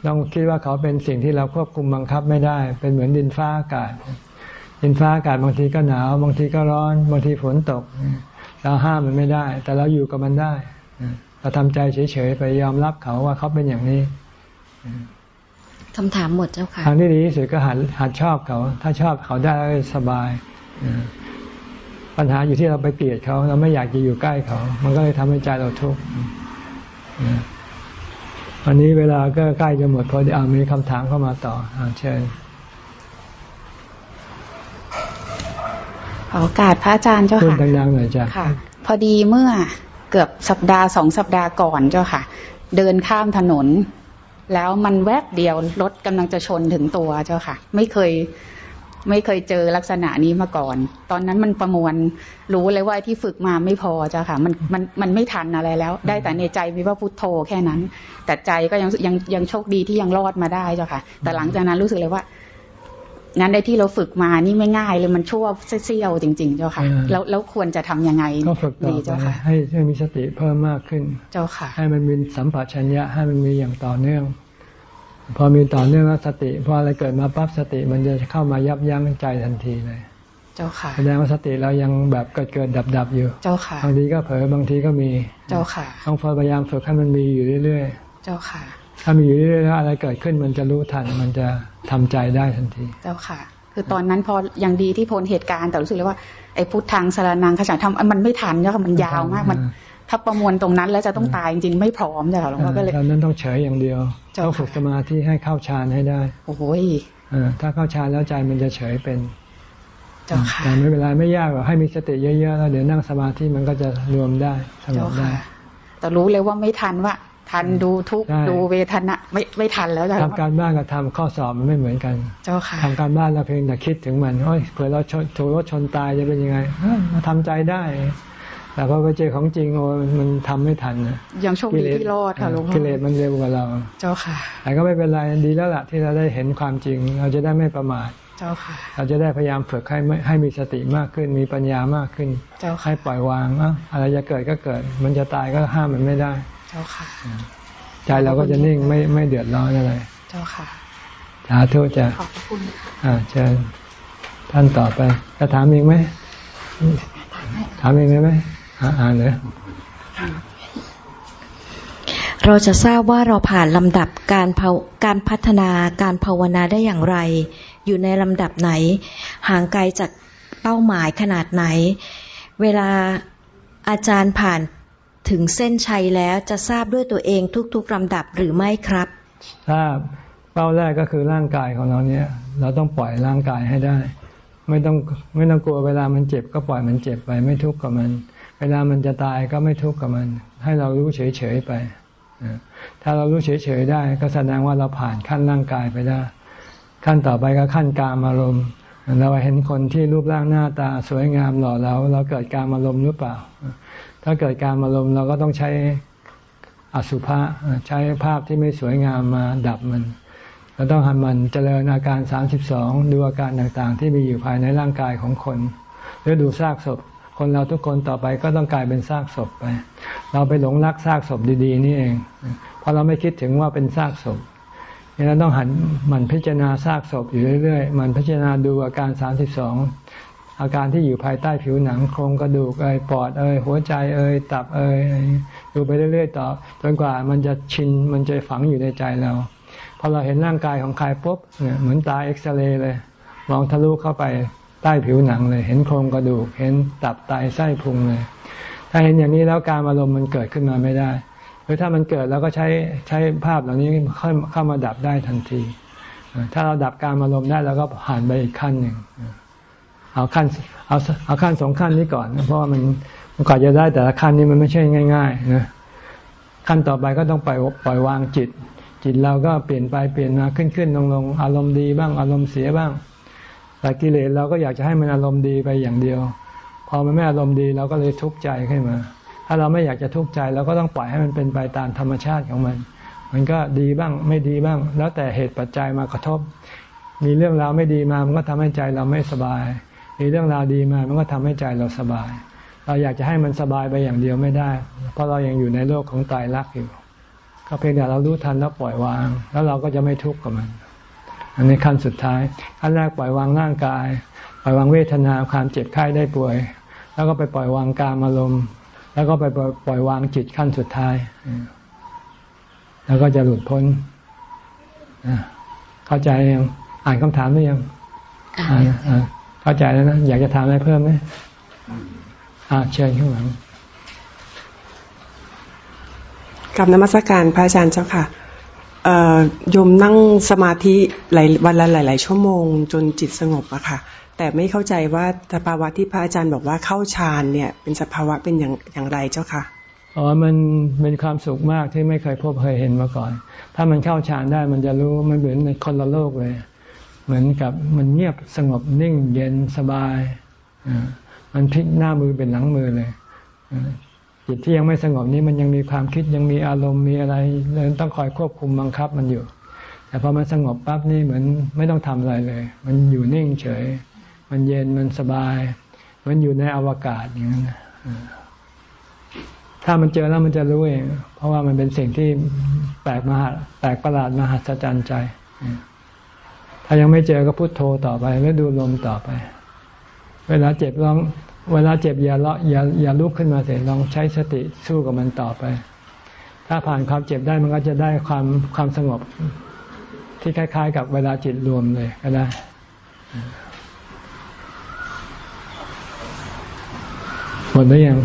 ต้องคิดว่าเขาเป็นสิ่งที่เราควบคุมบังคับไม่ได้ เป็นเหมือนดินฟ้าอากาศ ดินฟ้าอากาศบางทีก็หนาว บางทีก็ร้อน บางทีฝนตก เราห้ามมันไม่ได้ แต่เราอยู่กับมันได้ เราทำใจเฉยๆไปยอมรับเขาว่าเขาเป็นอย่างนี้ คำถามหมดเจ้าค่ะทางที่ดีที่สุดก็หัดหัดชอบเขา ถ้าชอบเขาได้สบาย ปัญหาอยู่ที่เราไปเกลียดเขา เราไม่อยากจะอยู่ใกล้เขา มันก็เลยทำให้ใจเราทุกข์วันนี้เวลาก็ใกล้จะหมดพอดีอามีคำถามเข้ามาต่ออเชิญขอโอกาสพระอาจารย์เจ้าค่ะพูดดังๆหน่อยจ้ะค่ะ พอดีเมื่อเกือบสัปดาห์สองสัปดาห์ก่อนเจ้าค่ะ เดินข้ามถนน แล้วมันแวบเดียวรถกำลังจะชนถึงตัวเจ้าค่ะ ไม่เคยไม่เคยเจอลักษณะนี้มาก่อน ตอนนั้นมันประมวลรู้เลยว่าที่ฝึกมาไม่พอจ้ะค่ะ มันมันมันไม่ทันอะไรแล้ว ได้แต่ในใจมีว่าพุทโธแค่นั้น แต่ใจก็ยังยังยังโชคดีที่ยังรอดมาได้จ้ะค่ะ แต่หลังจากนั้นรู้สึกเลยว่า งั้นได้ที่เราฝึกมานี่ไม่ง่ายเลยมันชั่วเสี้ยวจริง ๆ เจ้าค่ะ แล้วแล้วควรจะทํำยังไงดีเจ้าค่ะให้ให้มีสติเพิ่มมากขึ้น เจ้าค่ะ ให้มันมีสัมผัสชัญญะให้มันมีอย่างต่อเนื่อง พอมีต่อเนื่องสติพออะไรเกิดมาปั๊บสติมันจะเข้ามายับยั้งใจทันทีเลย เจ้าค่ะแสดงว่าสติเรายังแบบเกิดเกิดดับดับอยู่ เจ้าค่ะบางทีก็เผลอบางทีก็มี เจ้าค่ะต้องพยายามฝึกให้มันมีอยู่เรื่อยๆ เจ้าค่ะ ถ้ามีอยู่เรื่อยๆแล้วอะไรเกิดขึ้นมันจะรู้ทัน มันจะทำใจได้ทันทีเจ้าค่ะ คือตอนนั้นพอยังดีที่พ้นเหตุการณ์แต่รู้สึกเลยว่าไอ้พุทธังสารนังขจังทำมันไม่ทันเจ้าค่ะมันยาวมากมันถ้าประมวลตรงนั้นแล้วจะต้องตายจริงๆไม่พร้อมจ้ะหลวงพ่อก็เลยตอนนั้นต้องเฉยอย่างเดียวต้องฝึกสมาธิให้เข้าฌานให้ได้โอ้โหถ้าเข้าฌานแล้วใจมันจะเฉยเป็นแต่ไม่เป็นไรไม่ยากหรอกให้มีสติเยอะๆแล้วเดี๋ยวนั่งสมาธิมันก็จะรวมได้สงบได้แต่รู้เลยว่าไม่ทันว่า ทันดูทุกดูเวทนาไม่ไม่ทันแล้วจ้ะทำการบ้านกับทำข้อสอบมันไม่เหมือนกัน เจ้าค่ะทำการบ้านเราเพียงแต่คิดถึงมันโอ้ยเผื่อเราถูกรถชนตายจะเป็นยังไงมาทำใจได้ แต่พอไปเจอของจริงโอ้มันทำไม่ทันนะยังโชคดีที่รอดค่ะหลวงพ่อกิเลสมันเร็วกว่าเรา เจ้าค่ะ แต่ก็ไม่เป็นไรดีแล้วล่ะที่เราได้เห็นความจริง เราจะได้ไม่ประมาทเจ้าค่ะเราจะได้พยายามฝึกให้ให้มีสติมากขึ้น มีปัญญามากขึ้น เจ้าให้ปล่อยวางอะอะไรจะเกิดก็เกิด มันจะตายก็ห้ามมันไม่ได้ เจ้าค่ะ ใจเราก็จะนิ่งไม่ไม่เดือดร้อนอะไร เจ้าค่ะสาธุจ้ะขอบคุณอ่าเชิญท่านต่อไปจะถามอีกไหมถามอีกไหมอ่านเลยเราจะทราบว่าเราผ่านลำดับการการพัฒนาการภาวนาได้อย่างไร อยู่ในลำดับไหน ห่างไกลจากเป้าหมายขนาดไหน เวลาอาจารย์ผ่าน ถึงเส้นชัยแล้วจะทราบด้วยตัวเองทุกๆลำดับหรือไม่ครับ ทราบเป้าแรกก็คือร่างกายของเราเนี่ย เราต้องปล่อยร่างกายให้ได้ ไม่ต้องไม่ต้องกลัวเวลามันเจ็บก็ปล่อยมันเจ็บไปไม่ทุกข์กับมัน เวลามันจะตายก็ไม่ทุกข์กับมัน ให้เรารู้เฉยๆไปถ้าเรารู้เฉยๆได้ ก็แสดงว่าเราผ่านขั้นร่างกายไปได้ ขั้นต่อไปก็ขั้นกามอารมณ์เราเห็นคนที่รูปร่างหน้าตาสวยงามหล่อเราเราเกิดการอารมณ์หรือเปล่า ถ้าเกิดการอารมณ์เราก็ต้องใช้อสุภะใช้ภาพที่ไม่สวยงามมาดับมันเราต้องหันมันเจริญอาการสามสิบสองดูอาการต่างๆ ที่มีอยู่ภายในร่างกายของคนหรือดูซากศพ คนเราทุกคนต่อไปก็ต้องกลายเป็นซากศพไป เราไปหลงรักซากศพดีๆ นี่เองเพราะเราไม่คิดถึงว่าเป็นซากศพเราต้องหันมันพิจารณาซากศพอยู่เรื่อยๆมันพิจารณาดูอาการสามสิบส อาการที่อยู่ภายใต้ผิวหนังโครงกระดูกเอ่ยปอดเอ่ยหัวใจเอ่ยตับเอ่ยดูไปเรื่อยๆต่อจนกว่ามันจะชินมันจะฝังอยู่ในใจเราพอเราเห็นร่างกายของใครปุ๊บเนี่ยเหมือนตาเอ็กซเรย์เลยมองทะลุเข้าไปใต้ผิวหนังเลย เห็นโครงกระดูก เห็นตับไตไส้พุงเลย ถ้าเห็นอย่างนี้แล้วการอารมณ์มันเกิดขึ้นมาไม่ได้ หรือถ้ามันเกิดแล้วก็ใช้ใช้ภาพเหล่านี้เข้าเข้ามาดับได้ทันที ถ้าเราดับการอารมณ์ได้เราก็ผ่านไปอีกขั้นหนึ่ง เอาขั้นเอาเอาขั้นสองขั้นนี้ก่อน เพราะว่ามันมันก่อนจะได้แต่ละขั้นนี้มันไม่ใช่ง่ายๆนะขั้นต่อไปก็ต้องปล่อยปล่อยวางจิต จิตเราก็เปลี่ยนไปเปลี่ยนมาขึ้นขึ้นลงลงอารมณ์ดีบ้างอารมณ์เสียบ้าง แต่กิเลสเราก็อยากจะให้มันอารมณ์ดีไปอย่างเดียว พอมันไม่อารมณ์ดีเราก็เลยทุกข์ใจขึ้นมา ถ้าเราไม่อยากจะทุกข์ใจเราก็ต้องปล่อยให้มันเป็นไปตามธรรมชาติของมัน มันก็ดีบ้างไม่ดีบ้าง แล้วแต่เหตุปัจจัยมากระทบ มีเรื่องราวไม่ดีมามันก็ทำให้ใจเราไม่สบาย มีเรื่องราวดีมา มันก็ทำให้ใจเราสบาย เราอยากจะให้มันสบายไปอย่างเดียวไม่ได้ เพราะเรายัางอยู่ในโลกของตายรักอยู่ ก็เพียงแต่เรารู้ทันแล้วปล่อยวาง แล้วเราก็จะไม่ทุกข์กับมัน อันนี้ขั้นสุดท้ายขั้นแรกปล่อยวางร่างกาย ปล่อยวางเวทนาความเจ็บไข้ได้ป่วย แล้วก็ไปปล่อยวางกามอารมณ์ แล้วก็ไปปล่อยวางจิตขั้นสุดท้าย แล้วก็จะหลุดพ้นเข้าใจยังอ่านคำถามหรือยัง เข้าใจแล้วนะ อยากจะถามอะไรเพิ่มไหมอ่าเชิญข้างหลังกับนมัสการพระอาจารย์เจ้าค่ะโยมนั่งสมาธิหลายวันละหลาย ๆ ชั่วโมง จนจิตสงบอะค่ะ แต่ไม่เข้าใจว่าสภาวะที่พระอาจารย์บอกว่าเข้าฌานเนี่ย เป็นสภาวะเป็นอย่างอย่างไรเจ้าค่ะอ๋อมันเป็นความสุขมากที่ไม่เคยพบเคยเห็นมาก่อน ถ้ามันเข้าฌานได้มันจะรู้มันเหมือนในคนละโลกเลย เหมือนกับมันเงียบสงบนิ่งเย็นสบาย มันพลิกหน้ามือเป็นหลังมือเลยจิตที่ยังไม่สงบนี้มันยังมีความคิดยังมีอารมณ์มีอะไรเลยต้องคอยควบคุมบังคับมันอยู่ แต่พอมันสงบปั๊บนี่เหมือนไม่ต้องทำอะไรเลย มันอยู่นิ่งเฉย มันเย็นมันสบาย มันอยู่ในอวกาศอย่างนั้นถ้ามันเจอแล้วมันจะรู้เองเพราะว่ามันเป็นสิ่งที่แปลกมหาแปลกประหลาดมหัศจรรย์ใจ ถ้ายังไม่เจอก็พุโทโธต่อไปแล้วดูลมต่อไป เวลาเจ็บร้องเวลาเจ็บอย่าละอย่าอย่าลุกขึ้นมาเสียลองใช้สติสู้กับมันต่อไป ถ้าผ่านความเจ็บได้มันก็จะได้ความความสงบที่คล้าย ๆ กับเวลาจิตรวมเลยก็ได้หมดหรือยัง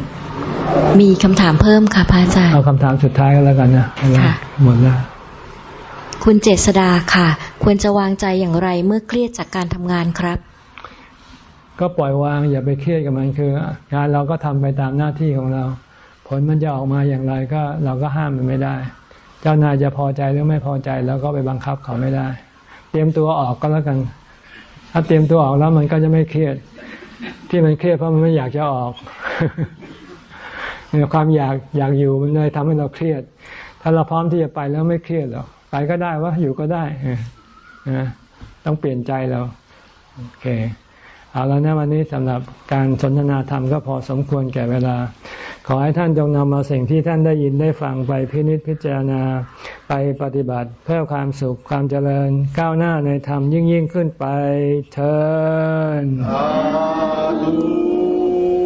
มีคำถามเพิ่มค่ะพระอาจารย์ เอาคำถามสุดท้ายก็แล้วกันนะค่ะหมดแล้ว คุณเจษดาค่ะ ควรจะวางใจอย่างไรเมื่อเครียดจากการทำงานครับ ก็ปล่อยวางอย่าไปเครียดกับมันคือ งานเราก็ทำไปตามหน้าที่ของเรา ผลมันจะออกมาอย่างไรก็เราก็ห้ามมันไม่ได้ เจ้านายจะพอใจหรือไม่พอใจเราก็ไปบังคับเขาไม่ได้ เตรียมตัวออกก็แล้วกัน ถ้าเตรียมตัวออกแล้วมันก็จะไม่เครียด ที่มันเครียดเพราะมันไม่อยากจะออกความอยากอยากอยู่มันเลยทำให้เราเครียด ถ้าเราพร้อมที่จะไปแล้วไม่เครียดหรอกไปก็ได้ว่าอยู่ก็ได้ นะต้องเปลี่ยนใจเราโอเคเอาแล้วนะวันนี้สำหรับการสนทนาธรรมก็พอสมควรแก่เวลา ขอให้ท่านจงนำมาสิ่งที่ท่านได้ยินได้ฟังไปพินิจพิจารณาไปปฏิบัติเพื่อความสุขความเจริญก้าวหน้าในธรรมยิ่งยิ่งขึ้นไปเถิด